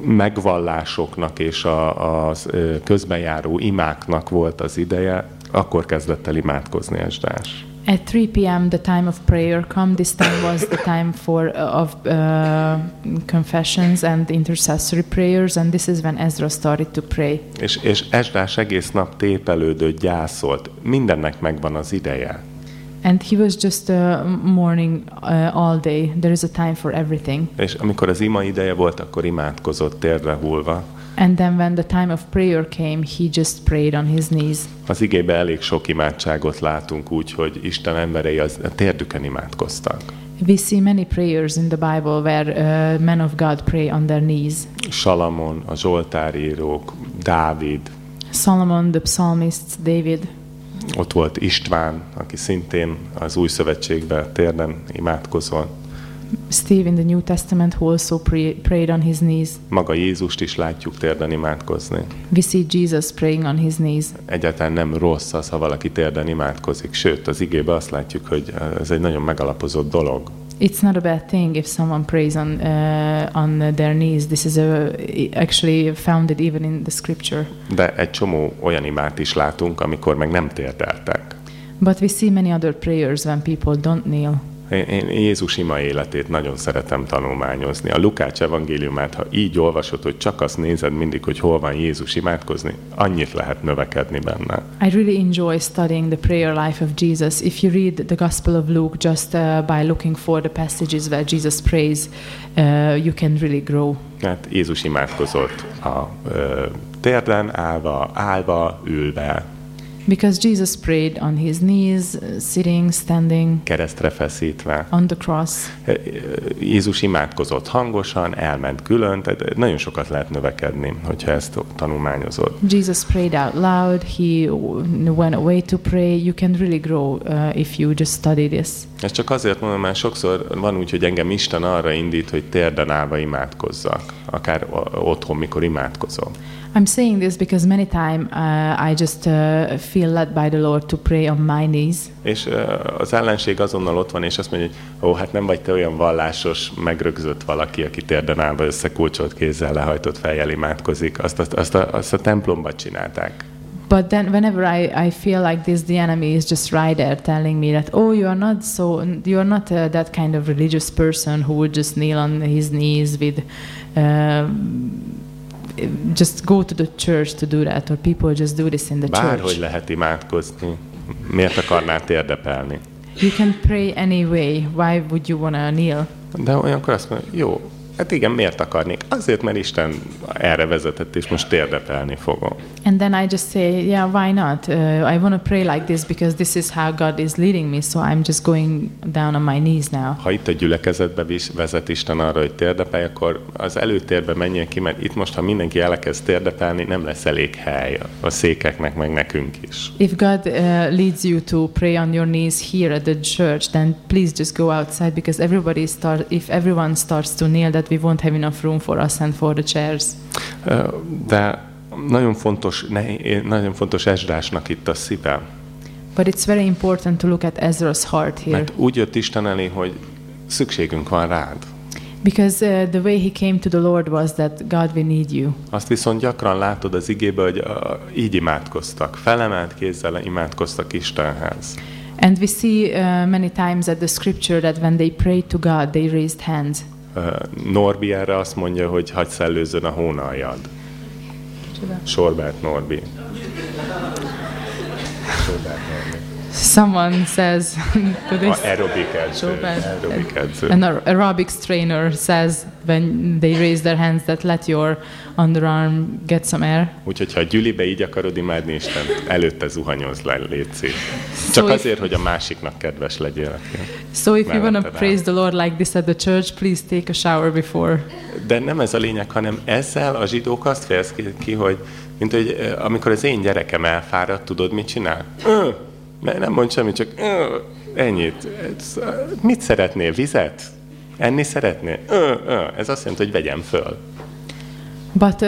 Speaker 1: megvallásoknak és a, a közbenjáró imáknak volt az ideje, akkor kezdett el imádkozni Esdás.
Speaker 2: At 3 p.m., the time of prayer come. This time was the time for uh, of uh, confessions and intercessory prayers, and this is when Ezra started to pray.
Speaker 1: És, és Esdás egész nap tépelődött, gyászolt. Mindennek megvan az ideje.
Speaker 2: And he was just uh, mourning uh, all day. There is a time for everything.
Speaker 1: És amikor az ima ideje volt, akkor imádkozott térdre hullva.
Speaker 2: And then when the time of prayer came, he just prayed on his knees.
Speaker 1: Az igében elég sok imádságot látunk úgy, hogy Isten emberei az, a térdüken imádkoztak.
Speaker 2: We see many prayers in the Bible where uh, men of God pray on their knees.
Speaker 1: Salamon, a Zsoltárírók, Dávid,
Speaker 2: Solomon, the psalmists, David,
Speaker 1: ott volt István, aki szintén az új szövetségben térden imádkozott.
Speaker 2: Steve in the New Testament also pray, prayed on his knees.
Speaker 1: Maga Jézust is látjuk térden imádkozni.
Speaker 2: We see Jesus praying on his knees.
Speaker 1: Egyáltalán nem rossz az, ha valaki térden imádkozik. Sőt, az igében azt látjuk, hogy ez egy nagyon megalapozott dolog.
Speaker 2: It's not a bad thing if someone prays on uh, on their knees. This is a, actually founded even in the scripture.
Speaker 1: De egy csomó olyan imát is látunk, amikor meg nem térdeltek.
Speaker 2: But we see many other prayers when people don't kneel.
Speaker 1: Én, én Jézus ima életét nagyon szeretem tanulmányozni. A Lukács evangéliumát, ha így olvasod, hogy csak azt nézed mindig, hogy hol van Jézus imádkozni, annyit lehet növekedni benne.
Speaker 2: I really enjoy studying the prayer life of Jesus. If you read the Gospel of Luke just uh, by looking for the passages where Jesus prays, uh, you can really grow.
Speaker 1: Hát Jézus imádkozott a ö, térden állva, állva, ülve,
Speaker 2: Because Jesus prayed on his knees, uh, sitting, standing,
Speaker 1: keresztre feszítve.
Speaker 2: on the cross.
Speaker 1: Jézus imádkozott hangosan, elment külön, tehát nagyon sokat lehet növekedni, hogyha ezt tanulmányozod.
Speaker 2: Jesus prayed out loud. He went away to pray. You can really grow uh, if you just study this.
Speaker 1: Ezt csak azért mondom, mert sokszor van úgy, hogy engem Isten arra indít, hogy térden állva imádkozzak, akár otthon, mikor imádkozom.
Speaker 2: I'm saying this because many time uh, I just uh, feel led by the Lord to pray on my knees.
Speaker 1: És ö, az ellenség azonnal ott van, és azt mondja, hogy ó, hát nem vagy te olyan vallásos, megrögzött valaki, aki térden állva összekulcsolt kézzel, lehajtott fejjel imádkozik. Azt, azt, azt, a, azt a templomban csinálták.
Speaker 2: But then, whenever I, I feel like this, the enemy is just right there telling me that, oh, you are not so, you are not uh, that kind of religious person who would just kneel on his knees with, um, just go to the church to do that, or people just do this in the
Speaker 1: Bárhogy
Speaker 2: church.
Speaker 1: lehet imádkozni. Miért akarnál térdepelni?
Speaker 2: You can pray anyway. Why would you want to kneel?
Speaker 1: De olyankor azt mondja, jó, hát igen, miért akarnék? Azért, mert Isten erre vezetett, és most térdepelni fogom.
Speaker 2: And then I just say, yeah, why not? Uh, I want to pray like this because this is how God is leading me, so I'm just going down on my knees now.
Speaker 1: Ha itt a gyülekezetbe vezet Isten arra, hogy térdepelj, akkor az előtérbe menjél ki, mert itt most, ha mindenki elkezd térdepelni, nem lesz elég hely a székeknek, meg nekünk is.
Speaker 2: If God uh, leads you to pray on your knees here at the church, then please just go outside because everybody start. If everyone starts to kneel, that we won't have enough room for us and for the chairs.
Speaker 1: De nagyon fontos, nagyon fontos Esdrásnak itt a szíve,
Speaker 2: But it's very important to look at Ezra's heart here
Speaker 1: mert úgy jött Isten elé, hogy szükségünk van rád.
Speaker 2: because uh, the way he came to the Lord was that God, we need you.
Speaker 1: Azt viszont gyakran látod az igébe, hogy a, így imádkoztak. Felemelt kézzel imádkoztak Istenhez.
Speaker 2: And we see uh, many times at the scripture that when they prayed to God, they raised hands.
Speaker 1: Norbi erre azt mondja, hogy hagy szellőzzön a hónaljad. Sorbert Norbi. Sorbert Norbi.
Speaker 2: Someone says to this.
Speaker 1: A aerobik edző. Edző.
Speaker 2: An aer- aerobics trainer says when they raise their hands that let your underarm get some air.
Speaker 1: Úgyhogy ha a gyülibe így akarod imádni Isten, előtte zuhanyozz le, létszik. Csak
Speaker 2: So if-
Speaker 1: azért, hogy a másiknak kedves legyél.
Speaker 2: So if you want to praise the Lord like this at the church, please take a shower before.
Speaker 1: De nem ez a lényeg, hanem ezzel a zsidók azt fejez ki, hogy mint hogy eh, amikor az én gyerekem elfáradt, tudod, mit csinál? Ö, nem mond semmit, csak ennyit. Mit szeretnél? Vizet? Enni szeretnél? Ez azt jelenti, hogy vegyem föl.
Speaker 2: But uh,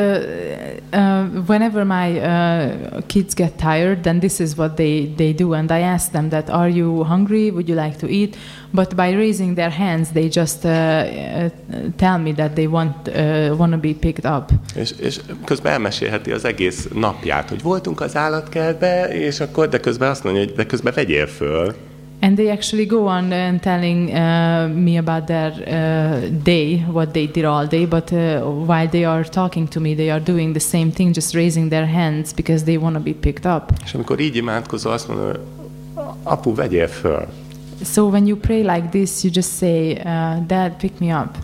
Speaker 2: uh, whenever my uh, kids get tired, then this is what they, they do. And I ask them that, are you hungry? Would you like to eat? But by raising their hands, they just uh, uh, tell me that they want uh, want to be picked up.
Speaker 1: És, és közben elmesélheti az egész napját, hogy voltunk az állatkertbe, és akkor, de közben azt mondja, hogy de közben vegyél föl.
Speaker 2: And they actually go on and telling uh, me about their uh, day, what they did all day. But uh, while they are talking to me, they are doing the same thing, just raising their hands because they want to be picked up.
Speaker 1: És amikor így imádkozol, azt mondod, apu, vegyél föl.
Speaker 2: So when you pray like this, you just say, uh, "Dad, pick me up."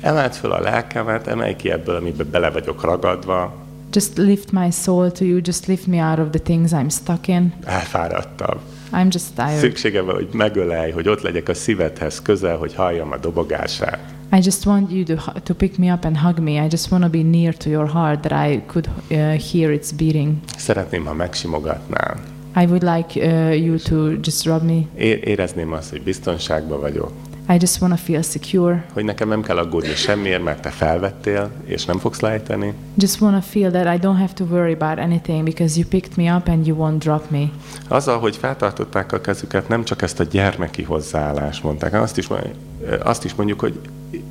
Speaker 1: Emeld föl a lelkemet, emelj ki ebből, amiben bele vagyok ragadva,
Speaker 2: Just lift my soul to you. Just lift me out of the things I'm stuck in.
Speaker 1: elfáradtam.
Speaker 2: I'm just tired.
Speaker 1: Szükségem van, hogy megölelj, hogy ott legyek a szívedhez közel, hogy halljam a dobogását.
Speaker 2: I just want you to to pick me up and hug me. I just want to be near to your heart that I could uh, hear its beating.
Speaker 1: Szeretném, ha megsimogatnál.
Speaker 2: I would like uh, you to just rub me.
Speaker 1: É- érezném azt, hogy biztonságban vagyok.
Speaker 2: I just want to feel secure.
Speaker 1: Hogy nekem nem kell aggódni semmiért, mert te felvettél, és nem fogsz lejteni.
Speaker 2: Just want to feel that I don't have to worry about anything because you picked me up and you won't drop me.
Speaker 1: Azzal, hogy feltartották a kezüket, nem csak ezt a gyermeki hozzáállást mondták, hanem azt is, azt is mondjuk, hogy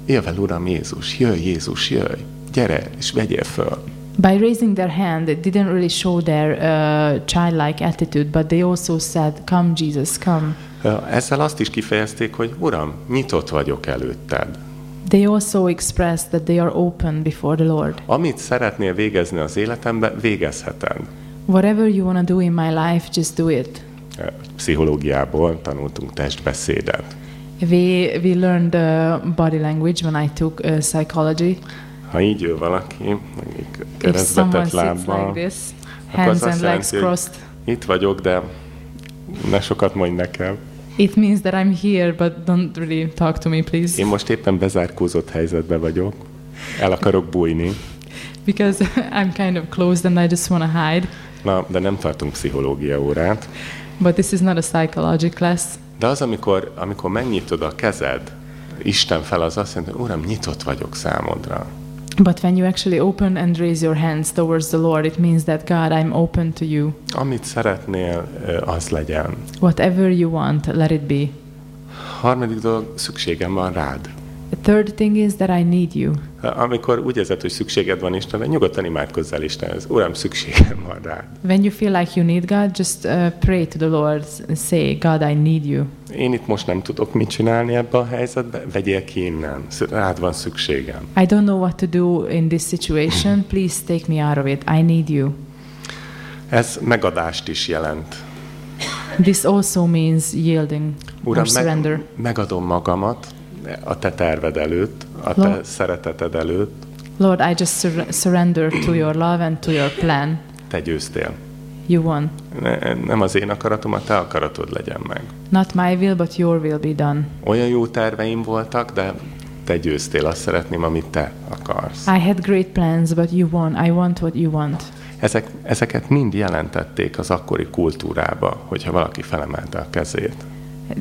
Speaker 1: élvel Uram Jézus, jöjj Jézus, jöjj, gyere, és vegyél föl.
Speaker 2: By raising their hand, it didn't really show their uh, childlike attitude, but they also said, Come, Jesus, come.
Speaker 1: Ezzel azt is kifejezték, hogy Uram, nyitott vagyok előtted.
Speaker 2: They also expressed that they are open before the Lord.
Speaker 1: Amit szeretnél végezni az életemben, végezheted.
Speaker 2: Whatever you want to do in my life, just do it.
Speaker 1: Pszichológiából tanultunk testbeszédet.
Speaker 2: We, we learned uh, body language when I took uh, psychology.
Speaker 1: Ha így ül valaki, mondjuk keresztbetett lábbal,
Speaker 2: like this,
Speaker 1: akkor
Speaker 2: hands
Speaker 1: az
Speaker 2: and
Speaker 1: azt
Speaker 2: legs
Speaker 1: jelenti,
Speaker 2: crossed,
Speaker 1: itt vagyok, de ne sokat mondj nekem.
Speaker 2: It means that I'm here, but don't really talk to me, please.
Speaker 1: Én most éppen bezárkózott helyzetben vagyok. El akarok bújni.
Speaker 2: Because [laughs] I'm kind of closed and I just want to hide.
Speaker 1: Na, de nem tartunk pszichológia órát.
Speaker 2: But this is not a psychology class.
Speaker 1: De az, amikor, amikor megnyitod a kezed, Isten fel, az azt jelenti, Uram, nyitott vagyok számodra.
Speaker 2: But when you actually open and raise your hands towards the Lord, it means that God, I'm open to you.
Speaker 1: Amit szeretnél, az legyen.
Speaker 2: Whatever you want, let it be.
Speaker 1: Harmadik dolog, szükségem van rád.
Speaker 2: The third thing is that I need you.
Speaker 1: Amikor úgy érzed, hogy szükséged van Istenre, nyugodtan imádkozzál Istenhez. Uram, szükségem van rád.
Speaker 2: When you feel like you need God, just uh, pray to the Lord and say, God, I need you.
Speaker 1: Én itt most nem tudok mit csinálni ebbe a helyzetbe, vegyél ki innen. Rád van szükségem.
Speaker 2: I don't know what to do in this situation. [clears throat] Please take me out of it. I need you.
Speaker 1: Ez megadást is jelent.
Speaker 2: This also means yielding or
Speaker 1: Uram,
Speaker 2: surrender.
Speaker 1: meg, megadom magamat, a te terved előtt, a te
Speaker 2: Lord.
Speaker 1: szereteted előtt,
Speaker 2: Lord, I just sur- surrender to your love and to your plan.
Speaker 1: te győztél.
Speaker 2: You won.
Speaker 1: Ne, nem az én akaratom, a te akaratod legyen meg.
Speaker 2: Not my will, but your will be done.
Speaker 1: Olyan jó terveim voltak, de te győztél, azt szeretném, amit te akarsz.
Speaker 2: I had great plans, but you won. I want what you want.
Speaker 1: Ezek, ezeket mind jelentették az akkori kultúrába, hogyha valaki felemelte a kezét.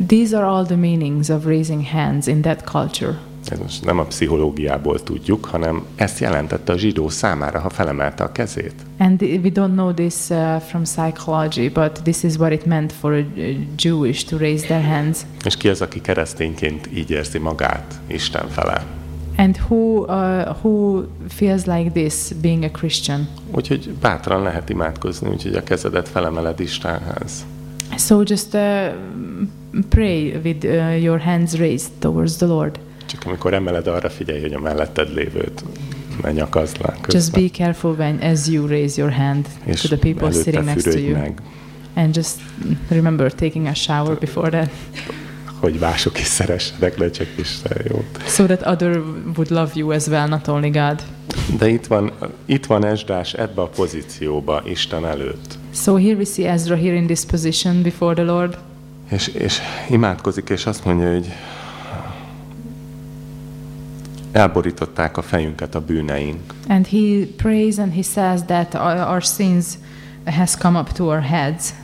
Speaker 2: These are all the meanings of raising hands in that culture.
Speaker 1: Ez most nem a pszichológiából tudjuk, hanem ezt jelentette a zsidó számára, ha felemelte a kezét.
Speaker 2: And we don't know this uh, from psychology, but this is what it meant for a Jewish to raise their hands.
Speaker 1: És ki az, aki keresztényként így érzi magát Isten fele?
Speaker 2: And who uh, who feels like this being a Christian?
Speaker 1: Úgyhogy bátran lehet imádkozni, úgyhogy a kezedet felemeled Istenhez.
Speaker 2: So just uh, pray with uh, your hands raised towards the Lord.
Speaker 1: Csak amikor emeled, arra figyelj, hogy a melletted lévőt ne nyakazd le
Speaker 2: Just
Speaker 1: közben.
Speaker 2: be careful when as you raise your hand
Speaker 1: és
Speaker 2: to the people sitting next to you,
Speaker 1: meg,
Speaker 2: and just remember taking a shower before that,
Speaker 1: hogy mások is szeressenek, ne csak Isten jót.
Speaker 2: so that other would love you as well, not only God.
Speaker 1: De itt van, itt van Esdás ebbe a pozícióba Isten előtt.
Speaker 2: So here we see Ezra here in this position before the Lord,
Speaker 1: És, és imádkozik, és azt mondja, hogy elborították a fejünket a bűneink.
Speaker 2: and he prays and he says that our, sins has come up to our heads.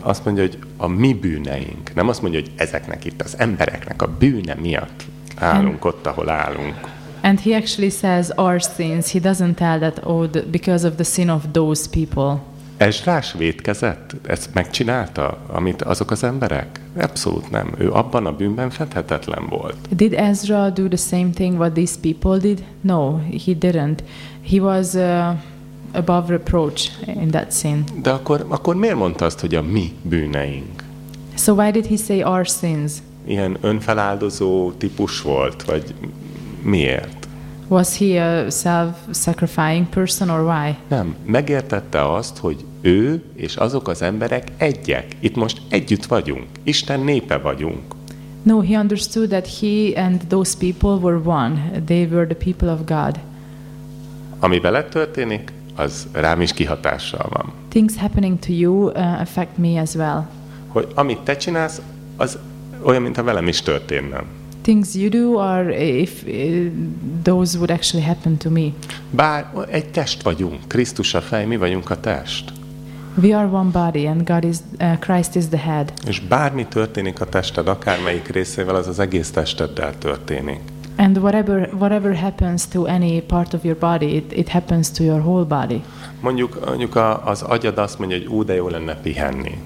Speaker 1: Azt mondja, hogy a mi bűneink. Nem azt mondja, hogy ezeknek itt az embereknek a bűne miatt állunk ott, ahol állunk.
Speaker 2: And he actually says our sins. He doesn't tell that oh, the, because of the sin of those people.
Speaker 1: Esdrás védkezett? Ezt megcsinálta, amit azok az emberek? Abszolút nem. Ő abban a bűnben fedhetetlen volt.
Speaker 2: Did Ezra do the same thing what these people did? No, he didn't. He was uh, above reproach in that sin.
Speaker 1: De akkor, akkor miért mondta azt, hogy a mi bűneink?
Speaker 2: So why did he say our sins?
Speaker 1: Ilyen önfeláldozó típus volt, vagy miért?
Speaker 2: Was he a self-sacrificing person or why?
Speaker 1: Nem. Megértette azt, hogy ő és azok az emberek egyek. Itt most együtt vagyunk. Isten népe vagyunk.
Speaker 2: No, he understood that he and those people were one. They were the people of God.
Speaker 1: Ami veled történik, az rám is kihatással van.
Speaker 2: Things happening to you uh, affect me as well.
Speaker 1: Hogy amit te csinálsz, az olyan, mintha velem is történne.
Speaker 2: Things you do are if uh, those would actually happen to me.
Speaker 1: Bár egy test vagyunk, Krisztus a fej, mi vagyunk a test.
Speaker 2: We are one body, and God is uh, Christ is the head.
Speaker 1: És bármi történik a tested, akármelyik részével, az az egész testeddel történik.
Speaker 2: And whatever whatever happens to any part of your body, it, it happens to your whole body.
Speaker 1: Mondjuk, mondjuk a, az agyad azt mondja, hogy ú, de jó lenne pihenni.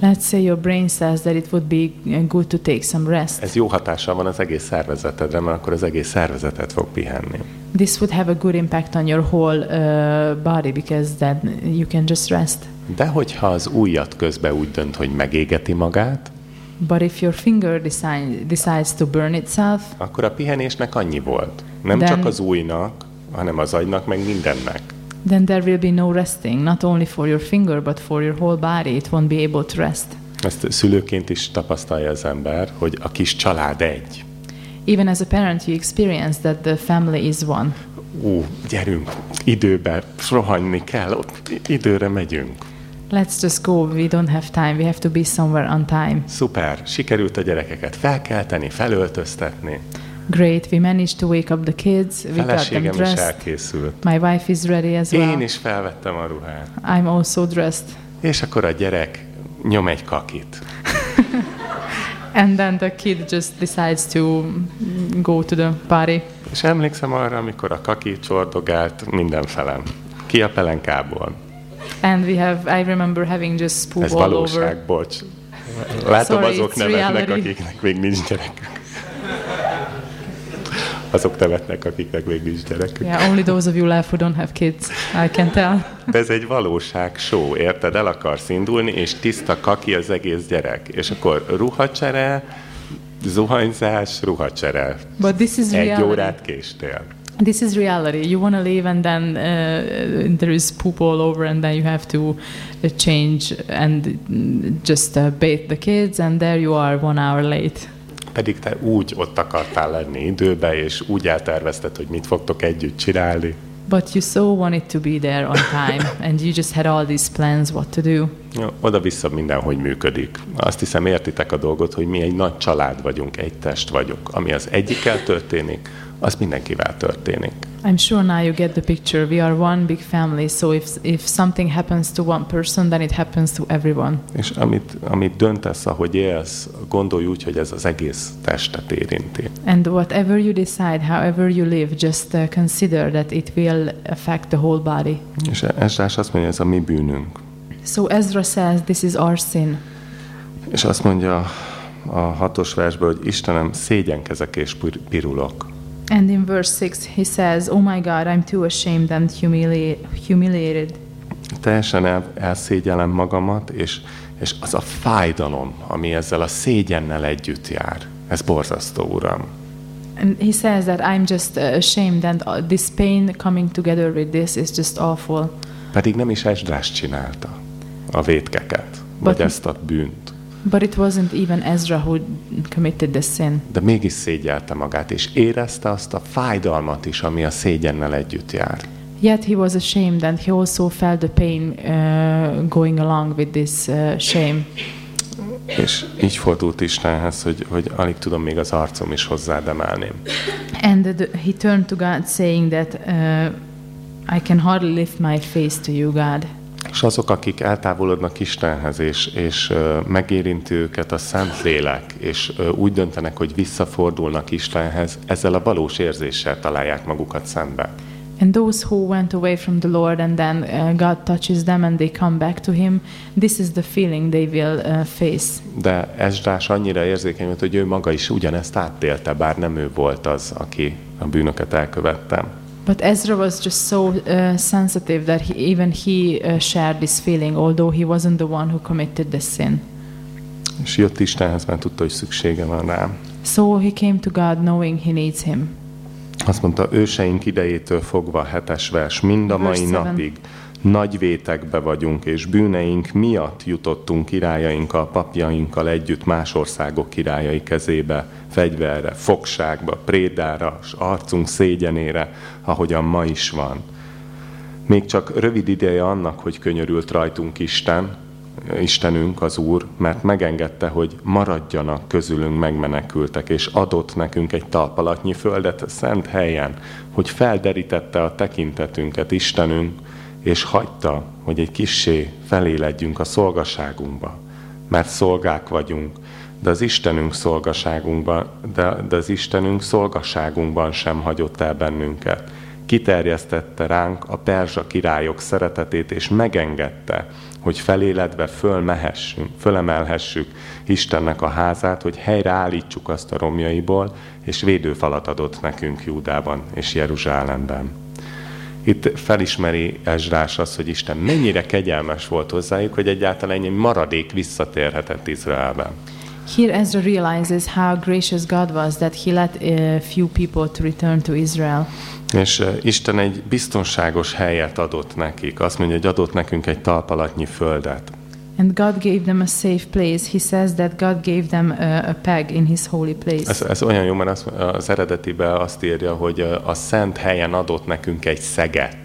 Speaker 2: Let's say your brain says that it would be good to take some rest.
Speaker 1: Ez jó hatással van az egész szervezetedre, mert akkor az egész szervezetet fog pihenni.
Speaker 2: This would have a good impact on your whole uh, body because then you can just rest.
Speaker 1: De hogyha az ujjat közbe úgy dönt, hogy megégeti magát,
Speaker 2: But if your finger decide, decides to burn itself,
Speaker 1: akkor a pihenésnek annyi volt. Nem
Speaker 2: Then-
Speaker 1: csak az újnak, hanem az agynak, meg mindennek.
Speaker 2: Then there will be no resting, not only for your finger, but for your whole body. It won't be able to rest.
Speaker 1: Ezt szülőként is tapasztalja az ember, hogy a kis család egy.
Speaker 2: Even as a parent, you experience that the family is one.
Speaker 1: Ú, gyerünk, időbe, rohanni kell, ott időre megyünk.
Speaker 2: Let's just go. We don't have time. We have to be somewhere on time.
Speaker 1: Szuper, sikerült a gyerekeket felkelteni, felöltöztetni.
Speaker 2: Great. We managed to wake up the kids. We got them
Speaker 1: Feleségem is
Speaker 2: dressed.
Speaker 1: elkészült.
Speaker 2: My wife is ready as
Speaker 1: Én
Speaker 2: well.
Speaker 1: is felvettem a ruhát.
Speaker 2: I'm also dressed.
Speaker 1: És akkor a gyerek nyom egy kakit. [laughs]
Speaker 2: And then the kid just decides to go to the party.
Speaker 1: És emlékszem arra, amikor a kaki csordogált mindenfelem. Ki a pelenkából.
Speaker 2: And we have, I remember having just poop
Speaker 1: Ez
Speaker 2: all over.
Speaker 1: valóság, bocs. Látom,
Speaker 2: Sorry,
Speaker 1: azok nevetnek,
Speaker 2: reality.
Speaker 1: akiknek még nincs gyerekük. Azok nevetnek, akiknek még nincs gyerekük.
Speaker 2: Yeah, only those of you left who don't have kids. I can tell.
Speaker 1: De ez egy valóság show, érted? El akarsz indulni, és tiszta kaki az egész gyerek. És akkor ruhacsere, zuhanyzás, ruhacsere.
Speaker 2: But this is
Speaker 1: Egy
Speaker 2: reality.
Speaker 1: órát késtél.
Speaker 2: This is reality. You want to leave, and then uh, there is poop all over, and then you have to uh, change and mm, just uh, bathe the kids, and there you are, one hour late.
Speaker 1: Pedig te úgy ott akartál lenni időbe, és úgy eltervezted, hogy mit fogtok együtt csinálni.
Speaker 2: But you so wanted to be there on time, and you just had all these plans what to do.
Speaker 1: Oda-vissza mindenhogy működik. Azt hiszem értitek a dolgot, hogy mi egy nagy család vagyunk, egy test vagyunk. Ami az egyikkel történik, az mindenkivel történik.
Speaker 2: I'm sure now you get the picture. We are one big family, so if, if something happens to one person, then it happens to everyone.
Speaker 1: És amit, amit döntesz, ahogy élsz, gondolj úgy, hogy ez az egész testet érinti.
Speaker 2: And whatever you decide, however you live, just uh, consider that it will affect the whole body.
Speaker 1: És Esdrás azt mondja, ez a mi bűnünk.
Speaker 2: So Ezra says this is our sin.
Speaker 1: És azt mondja a hatos versből, hogy Istenem, szégyenkezek és pir- pirulok.
Speaker 2: And in verse 6, he says, Oh my God, I'm too ashamed and humili- humiliated.
Speaker 1: Teljesen el, elszégyellem magamat, és, és az a fájdalom, ami ezzel a szégyennel együtt jár, ez borzasztó, Uram.
Speaker 2: And he says that I'm just uh, ashamed and uh, this pain coming together with this is just awful.
Speaker 1: Pedig nem is Esdrás csinálta a vétkeket, vagy
Speaker 2: But-
Speaker 1: ezt a bűnt.
Speaker 2: But it wasn't even Ezra who committed the sin.
Speaker 1: De mégis szégyelte magát, és érezte azt a fájdalmat is, ami a szégyennel együtt jár.
Speaker 2: Yet he was ashamed and he also felt the pain uh, going along with this uh, shame.
Speaker 1: És így fordult Istenhez, hogy, hogy alig tudom még az arcom is hozzád emelném.
Speaker 2: And the, he turned to God saying that uh, I can hardly lift my face to you, God.
Speaker 1: És azok, akik eltávolodnak Istenhez, és, és megérinti őket a Szent Lélek, és úgy döntenek, hogy visszafordulnak Istenhez, ezzel a valós érzéssel találják magukat szembe.
Speaker 2: And those who went away from the Lord and then uh, God touches them and they come back to Him, this is the feeling they will uh, face.
Speaker 1: De Esdrás annyira érzékeny volt, hogy ő maga is ugyanezt átélte, bár nem ő volt az, aki a bűnöket elkövette.
Speaker 2: But Ezra was just so uh, sensitive that he, even he uh, shared this feeling, although he wasn't the one who committed the sin.
Speaker 1: És jött Istenhez, mert tudta, hogy szüksége van rám.
Speaker 2: So he came to God knowing he needs Him.
Speaker 1: Azt mondta, őseink idejétől fogva, hetes vers, mind a mai
Speaker 2: seven.
Speaker 1: napig nagy vétekbe vagyunk, és bűneink miatt jutottunk királyainkkal, papjainkkal együtt más országok királyai kezébe, fegyverre, fogságba, prédára, s arcunk szégyenére, ahogyan ma is van. Még csak rövid ideje annak, hogy könyörült rajtunk Isten, Istenünk, az Úr, mert megengedte, hogy maradjanak közülünk megmenekültek, és adott nekünk egy talpalatnyi földet a szent helyen, hogy felderítette a tekintetünket Istenünk, és hagyta, hogy egy kissé feléledjünk a szolgaságunkba, mert szolgák vagyunk, de az Istenünk szolgaságunkban, de, de az Istenünk szolgaságunkban sem hagyott el bennünket. Kiterjesztette ránk a perzsa királyok szeretetét, és megengedte, hogy feléledve fölmehessünk, fölemelhessük Istennek a házát, hogy helyreállítsuk azt a romjaiból, és védőfalat adott nekünk Júdában és Jeruzsálemben. Itt felismeri Ezrás azt, hogy Isten mennyire kegyelmes volt hozzájuk, hogy egyáltalán egy maradék visszatérhetett Izraelbe.
Speaker 2: Here Ezra realizes how gracious God was that he let a few people to return to Israel.
Speaker 1: És eh, Isten egy biztonságos helyet adott nekik. Azt mondja, hogy adott nekünk egy talpalatnyi földet.
Speaker 2: And God gave them a safe place. He says that God gave them a, a peg in his holy place.
Speaker 1: Ez, ez olyan jó, mert az, az eredetiben azt írja, hogy a szent helyen adott nekünk egy szeget.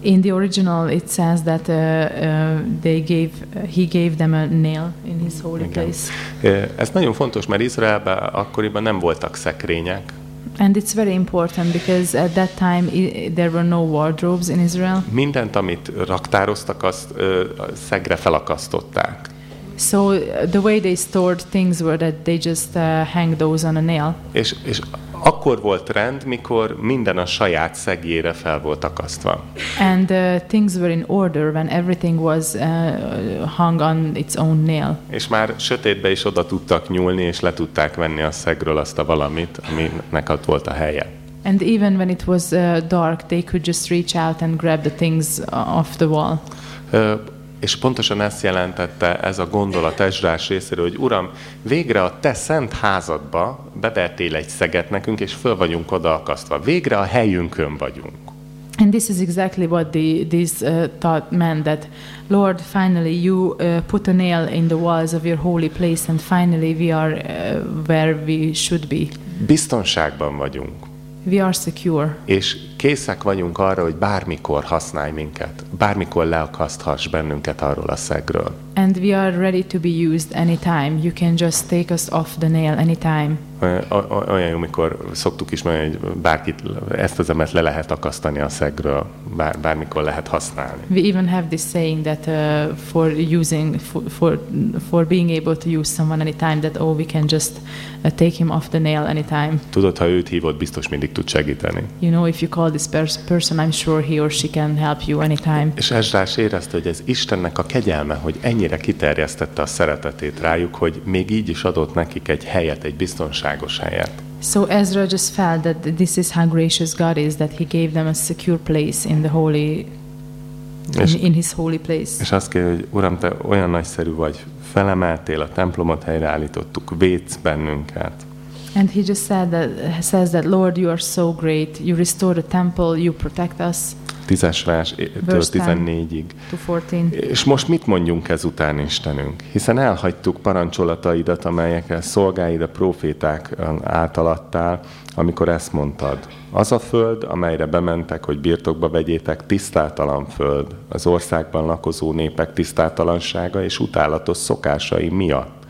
Speaker 2: In the original, it says that uh, uh, they gave, he gave them a nail in his holy
Speaker 1: Igen.
Speaker 2: place.
Speaker 1: Ez nagyon fontos, mert Izraelben akkoriban nem voltak szekrények,
Speaker 2: And it's very important because at that time there were no wardrobes in Israel.
Speaker 1: mindent, amit raktároztak, azt ö, szegre felakasztották.
Speaker 2: So uh, the way they stored things were that they just uh, hang those on a nail.
Speaker 1: És, és akkor volt rend, mikor minden a saját szegjére fel volt akasztva.
Speaker 2: And uh, things were in order when everything was uh, hung on its own nail.
Speaker 1: És már sötétbe is oda tudtak nyúlni, és le tudták venni a szegről azt a valamit, aminek ott volt a helye.
Speaker 2: And even when it was uh, dark, they could just reach out and grab the things uh, off the wall.
Speaker 1: Ö, és pontosan ezt jelentette ez a gondolat Ezrás részéről, hogy Uram, végre a te szent házadba bevertél egy szeget nekünk, és föl vagyunk oda akasztva. Végre a helyünkön vagyunk.
Speaker 2: And this is exactly what the, this uh, thought meant that, Lord, finally you uh, put a nail in the walls of your holy place, and finally we are uh, where we should be.
Speaker 1: Biztonságban vagyunk,
Speaker 2: We are secure.
Speaker 1: és készek vagyunk arra, hogy bármikor használj minket, bármikor leakaszthass bennünket arról a szegről.
Speaker 2: And we are ready to be used anytime. You can just take us off the nail anytime.
Speaker 1: Olyan- jó, mikor szoktuk is mondani, hogy bárkit, ezt az emet le lehet akasztani a szegről, bár, bármikor lehet használni.
Speaker 2: We even have this saying that uh, for using for, for for being able to use someone anytime that oh we can just uh, take him off the nail anytime.
Speaker 1: Tudod, ha őt hívod, biztos mindig tud segíteni.
Speaker 2: You know, if you call this pers- person, I'm sure he or she can help you anytime.
Speaker 1: És Ezrás érezte, hogy ez Istennek a kegyelme, hogy ennyire kiterjesztette a szeretetét rájuk, hogy még így is adott nekik egy helyet, egy biztonságos helyet.
Speaker 2: So Ezra just felt that this is how gracious God is, that He gave them a secure place in the holy,
Speaker 1: És,
Speaker 2: in, His holy place.
Speaker 1: és azt kér, hogy Uram, Te olyan nagyszerű vagy, felemeltél, a templomot helyreállítottuk, védsz bennünket.
Speaker 2: And he just said that says that Lord, you are so great. You restore the temple. You protect us.
Speaker 1: Tízes verstől
Speaker 2: Verse 10.
Speaker 1: 14-ig.
Speaker 2: To 14.
Speaker 1: És most mit mondjunk ezután, Istenünk? Hiszen elhagytuk parancsolataidat, amelyekkel szolgáid a proféták általadtál, amikor ezt mondtad. Az a föld, amelyre bementek, hogy birtokba vegyétek, tisztátalan föld, az országban lakozó népek tisztátalansága és utálatos szokásai miatt,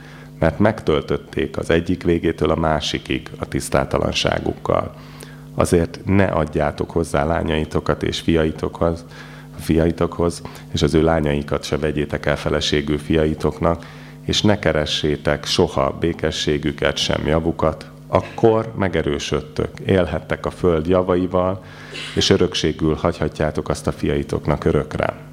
Speaker 1: mert megtöltötték az egyik végétől a másikig a tisztátalanságukkal. Azért ne adjátok hozzá lányaitokat és fiaitokhoz, fiaitokhoz, és az ő lányaikat se vegyétek el feleségül fiaitoknak, és ne keressétek soha békességüket, sem javukat, akkor megerősödtök, élhettek a föld javaival, és örökségül hagyhatjátok azt a fiaitoknak örökre.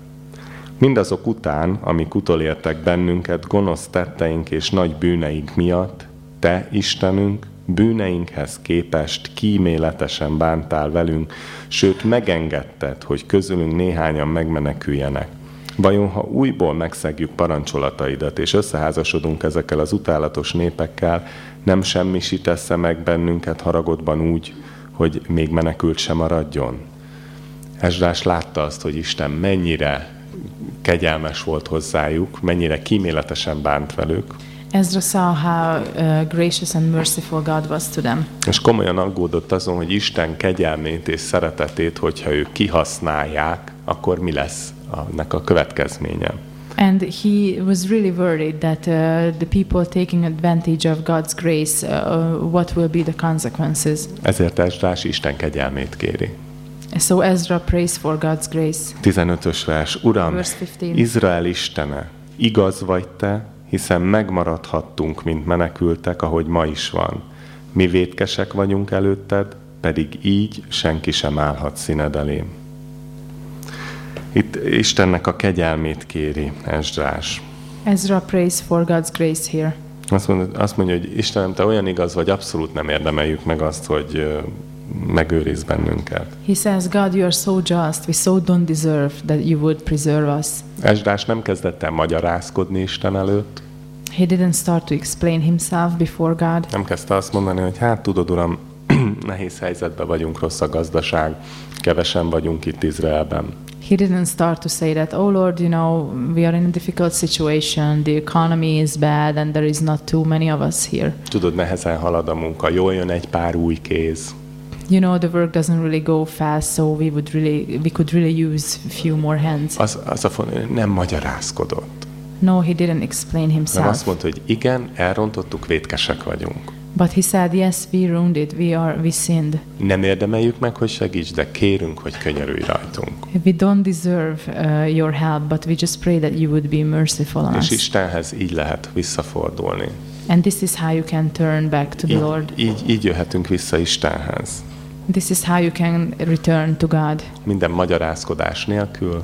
Speaker 1: Mindazok után, amik utolértek bennünket gonosz tetteink és nagy bűneink miatt, Te, Istenünk, bűneinkhez képest kíméletesen bántál velünk, sőt megengedted, hogy közülünk néhányan megmeneküljenek. Vajon, ha újból megszegjük parancsolataidat, és összeházasodunk ezekkel az utálatos népekkel, nem semmisítesz meg bennünket haragodban úgy, hogy még menekült sem maradjon? Ezrás látta azt, hogy Isten mennyire kegyelmes volt hozzájuk, mennyire kíméletesen bánt velük,
Speaker 2: Ezra saw how uh, gracious and merciful God was to them.
Speaker 1: és komolyan aggódott azon, hogy Isten kegyelmét és szeretetét, hogyha ők kihasználják, akkor mi lesz annak a következménye.
Speaker 2: And he was really worried that uh, the people taking advantage of God's grace, uh, what will be the consequences.
Speaker 1: Ezért Ezrás Isten kegyelmét kéri.
Speaker 2: So Ezra prays for God's grace.
Speaker 1: 15-ös vers. Uram,
Speaker 2: Verse 15.
Speaker 1: Izrael Istene, igaz vagy te, hiszen megmaradhattunk, mint menekültek, ahogy ma is van. Mi vétkesek vagyunk előtted, pedig így senki sem állhat színed elém. Itt Istennek a kegyelmét kéri Esdrás.
Speaker 2: Ezra prays for God's grace here.
Speaker 1: Azt mondja, azt mondja, hogy Istenem, te olyan igaz vagy, abszolút nem érdemeljük meg azt, hogy megőriz bennünket.
Speaker 2: He says, God, you are so just. We so don't deserve that you would preserve us.
Speaker 1: Esdrás nem kezdett el magyarázkodni Isten előtt,
Speaker 2: He didn't start to explain himself before God.
Speaker 1: nem kezdte azt mondani, hogy hát tudod, Uram, [clears throat] nehéz helyzetben vagyunk, rossz a gazdaság, kevesen vagyunk itt Izraelben.
Speaker 2: He didn't start to say that, oh Lord, you know, we are in a difficult situation, the economy is bad, and there is not too many of us here.
Speaker 1: Tudod, nehezen halad a munka, jól jön egy pár új kéz.
Speaker 2: You know, the work doesn't really go fast, so we would really, we could really use a few more hands.
Speaker 1: Az, az a fon, nem magyarázkodott.
Speaker 2: No, he didn't explain
Speaker 1: Nem azt
Speaker 2: himself.
Speaker 1: mondta, hogy igen, elrontottuk, vétkesek vagyunk.
Speaker 2: But he said, yes, we ruined it, we are, we sinned.
Speaker 1: Nem érdemeljük meg, hogy segíts, de kérünk, hogy könyörülj rajtunk.
Speaker 2: We don't deserve uh, your help, but we just pray that you would be merciful on
Speaker 1: És
Speaker 2: us.
Speaker 1: Istenhez így lehet visszafordulni.
Speaker 2: And this is how you can turn back to the
Speaker 1: Így,
Speaker 2: Lord.
Speaker 1: így, így jöhetünk vissza Istenhez.
Speaker 2: This is how you can return to God
Speaker 1: Minden magyarázkodás nélkül,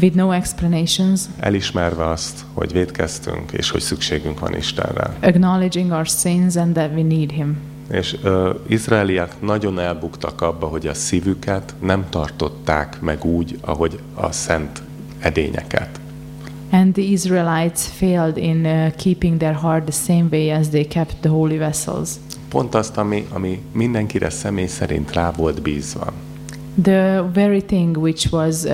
Speaker 2: with no explanations,
Speaker 1: elismerve azt, hogy védkeztünk, és hogy szükségünk van Istenre.
Speaker 2: acknowledging our sins and that we need Him.
Speaker 1: És ö, izraeliek nagyon elbuktak abba, hogy a szívüket nem tartották meg úgy, ahogy a szent edényeket.
Speaker 2: And the Israelites failed in uh, keeping their heart the same way as they kept the holy vessels.
Speaker 1: Pont azt, ami, ami mindenkire személy szerint rá volt bízva.
Speaker 2: The very thing which was uh,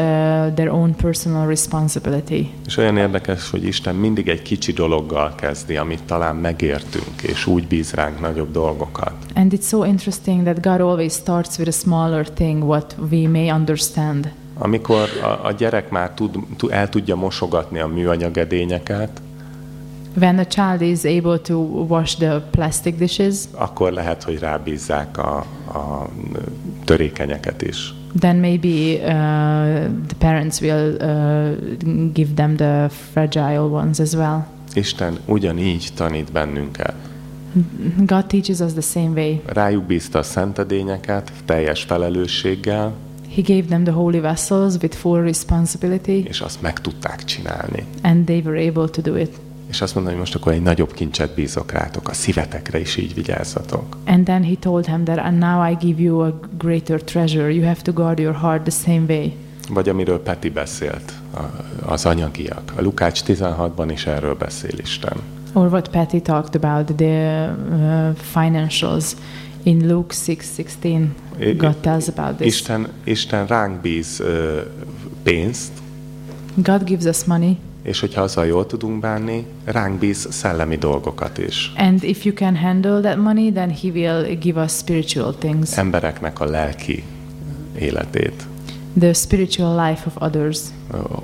Speaker 2: their own personal responsibility.
Speaker 1: És olyan érdekes, hogy Isten mindig egy kicsi dologgal kezdi, amit talán megértünk, és úgy bíz ránk nagyobb dolgokat.
Speaker 2: And it's so interesting that God always starts with a smaller thing what we may understand.
Speaker 1: Amikor a, a gyerek már tud, el tudja mosogatni a műanyag edényeket,
Speaker 2: When a child is able to wash the plastic dishes,
Speaker 1: akkor lehet, hogy rábízzák a, a törékenyeket is.
Speaker 2: then maybe uh, the parents will uh, give them the fragile ones as well.
Speaker 1: Isten ugyanígy tanít bennünket.
Speaker 2: God teaches us the same way.
Speaker 1: Rájuk bízta a szentedényeket teljes felelősséggel,
Speaker 2: He gave them the holy vessels with full responsibility,
Speaker 1: és azt meg tudták csinálni.
Speaker 2: and they were able to do it.
Speaker 1: És azt mondta, hogy most akkor egy nagyobb kincset bízok rátok, a szívetekre is így vigyázzatok.
Speaker 2: And then he told him that, and now I give you a greater treasure. You have to guard your heart the same way.
Speaker 1: Vagy amiről Peti beszélt, az anyagiak. A Lukács 16-ban is erről beszél Isten.
Speaker 2: Or what Patty talked about, the uh, financials. In Luke 6:16,
Speaker 1: I-
Speaker 2: God tells about this.
Speaker 1: Isten, Isten ránk bíz ö, pénzt,
Speaker 2: God gives us money,
Speaker 1: és hogyha azzal jól tudunk bánni, ránk bíz szellemi dolgokat is.
Speaker 2: and if you can handle that money, then He will give us spiritual things,
Speaker 1: Embereknek a lelki életét.
Speaker 2: the spiritual life of others,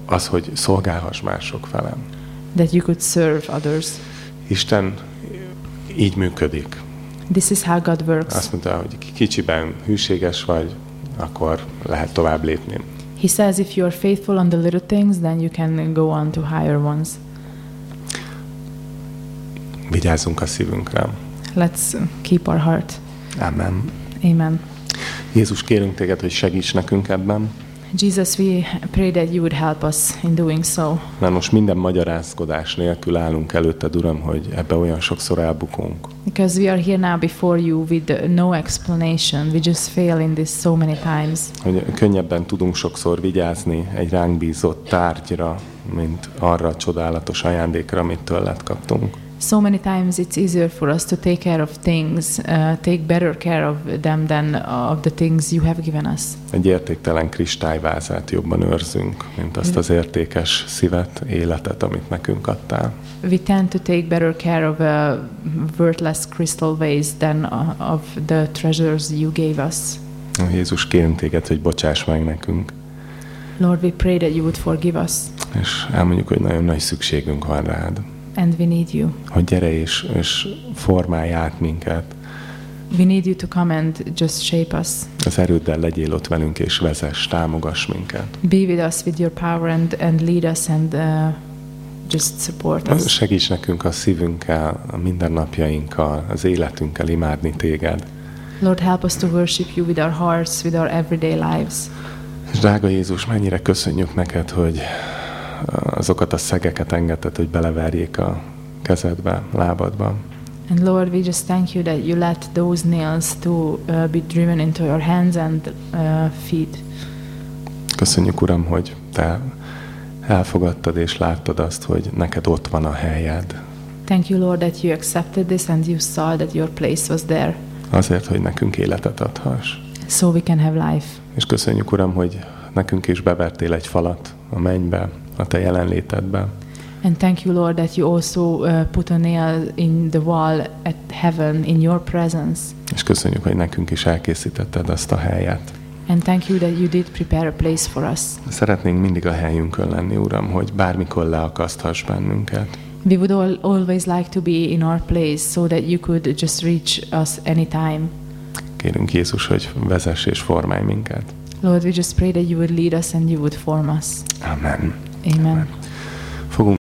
Speaker 1: Az, hogy szolgálhass mások velem.
Speaker 2: that you could serve others.
Speaker 1: Isten így működik.
Speaker 2: This is how God works.
Speaker 1: Azt mondta, hogy kicsiben hűséges vagy, akkor lehet tovább lépni.
Speaker 2: He says, if you are faithful on the little things, then you can go on to higher ones.
Speaker 1: Vigyázzunk a szívünkre.
Speaker 2: Let's keep our heart.
Speaker 1: Amen.
Speaker 2: Amen.
Speaker 1: Jézus, kérünk téged, hogy segíts nekünk ebben,
Speaker 2: Jesus, we pray that you would help us in doing so.
Speaker 1: mert most minden magyarázkodás nélkül állunk előtted, Uram, hogy ebbe olyan sokszor elbukunk.
Speaker 2: Because we are here now before you with no explanation. We just fail in this so many times.
Speaker 1: Hogy könnyebben tudunk sokszor vigyázni egy ránk bízott tárgyra, mint arra a csodálatos ajándékra, amit tőled kaptunk.
Speaker 2: So many times it's easier for us to take care of things, uh, take better care of them than of the things you have given us.
Speaker 1: Egy értéktelen kristályvázát jobban őrzünk, mint azt az értékes szívet, életet, amit nekünk adtál.
Speaker 2: We tend to take better care of a worthless crystal vase than uh, of the treasures you gave us.
Speaker 1: Jézus, kérünk téged, hogy bocsáss meg nekünk,
Speaker 2: Lord, we pray that you would forgive us,
Speaker 1: és elmondjuk, hogy nagyon nagy szükségünk van rád.
Speaker 2: And we need you.
Speaker 1: Hogy gyere és, és formálj át minket,
Speaker 2: We need you to come and just shape us.
Speaker 1: az erőddel legyél ott velünk, és vezess, támogass minket.
Speaker 2: Be with us with your power and, and lead us and uh, just support us.
Speaker 1: Segíts nekünk a szívünkkel, a mindennapjainkkal, az életünkkel imádni téged.
Speaker 2: Lord, help us to worship you with our hearts, with our everyday lives.
Speaker 1: És drága Jézus, mennyire köszönjük neked, hogy azokat a szegeket engedted, hogy beleverjék a kezedbe, lábadba.
Speaker 2: And Lord, we just thank you that you let those nails to uh, be driven into your hands and uh, feet.
Speaker 1: Köszönjük, Uram, hogy Te elfogadtad és láttad azt, hogy neked ott van a helyed.
Speaker 2: Thank you, Lord, that you accepted this and you saw that your place was there,
Speaker 1: Azért, hogy nekünk életet adhass.
Speaker 2: so we can have life.
Speaker 1: És köszönjük, Uram, hogy nekünk is bevertél egy falat a mennybe, a Te jelenlétedbe.
Speaker 2: And thank you, Lord, that you also uh, put a nail in the wall at heaven in your presence.
Speaker 1: És köszönjük, hogy nekünk is elkészítetted azt a helyet.
Speaker 2: And thank you that you did prepare a place for us.
Speaker 1: Szeretnénk mindig a helyünkön lenni, Uram, hogy bármikor leakaszthass bennünket.
Speaker 2: We would all, always like to be in our place so that you could just reach us anytime.
Speaker 1: Kérünk Jézus, hogy vezess és formálj minket.
Speaker 2: Lord, we just pray that you would lead us and you would form us.
Speaker 1: Amen.
Speaker 2: Amen.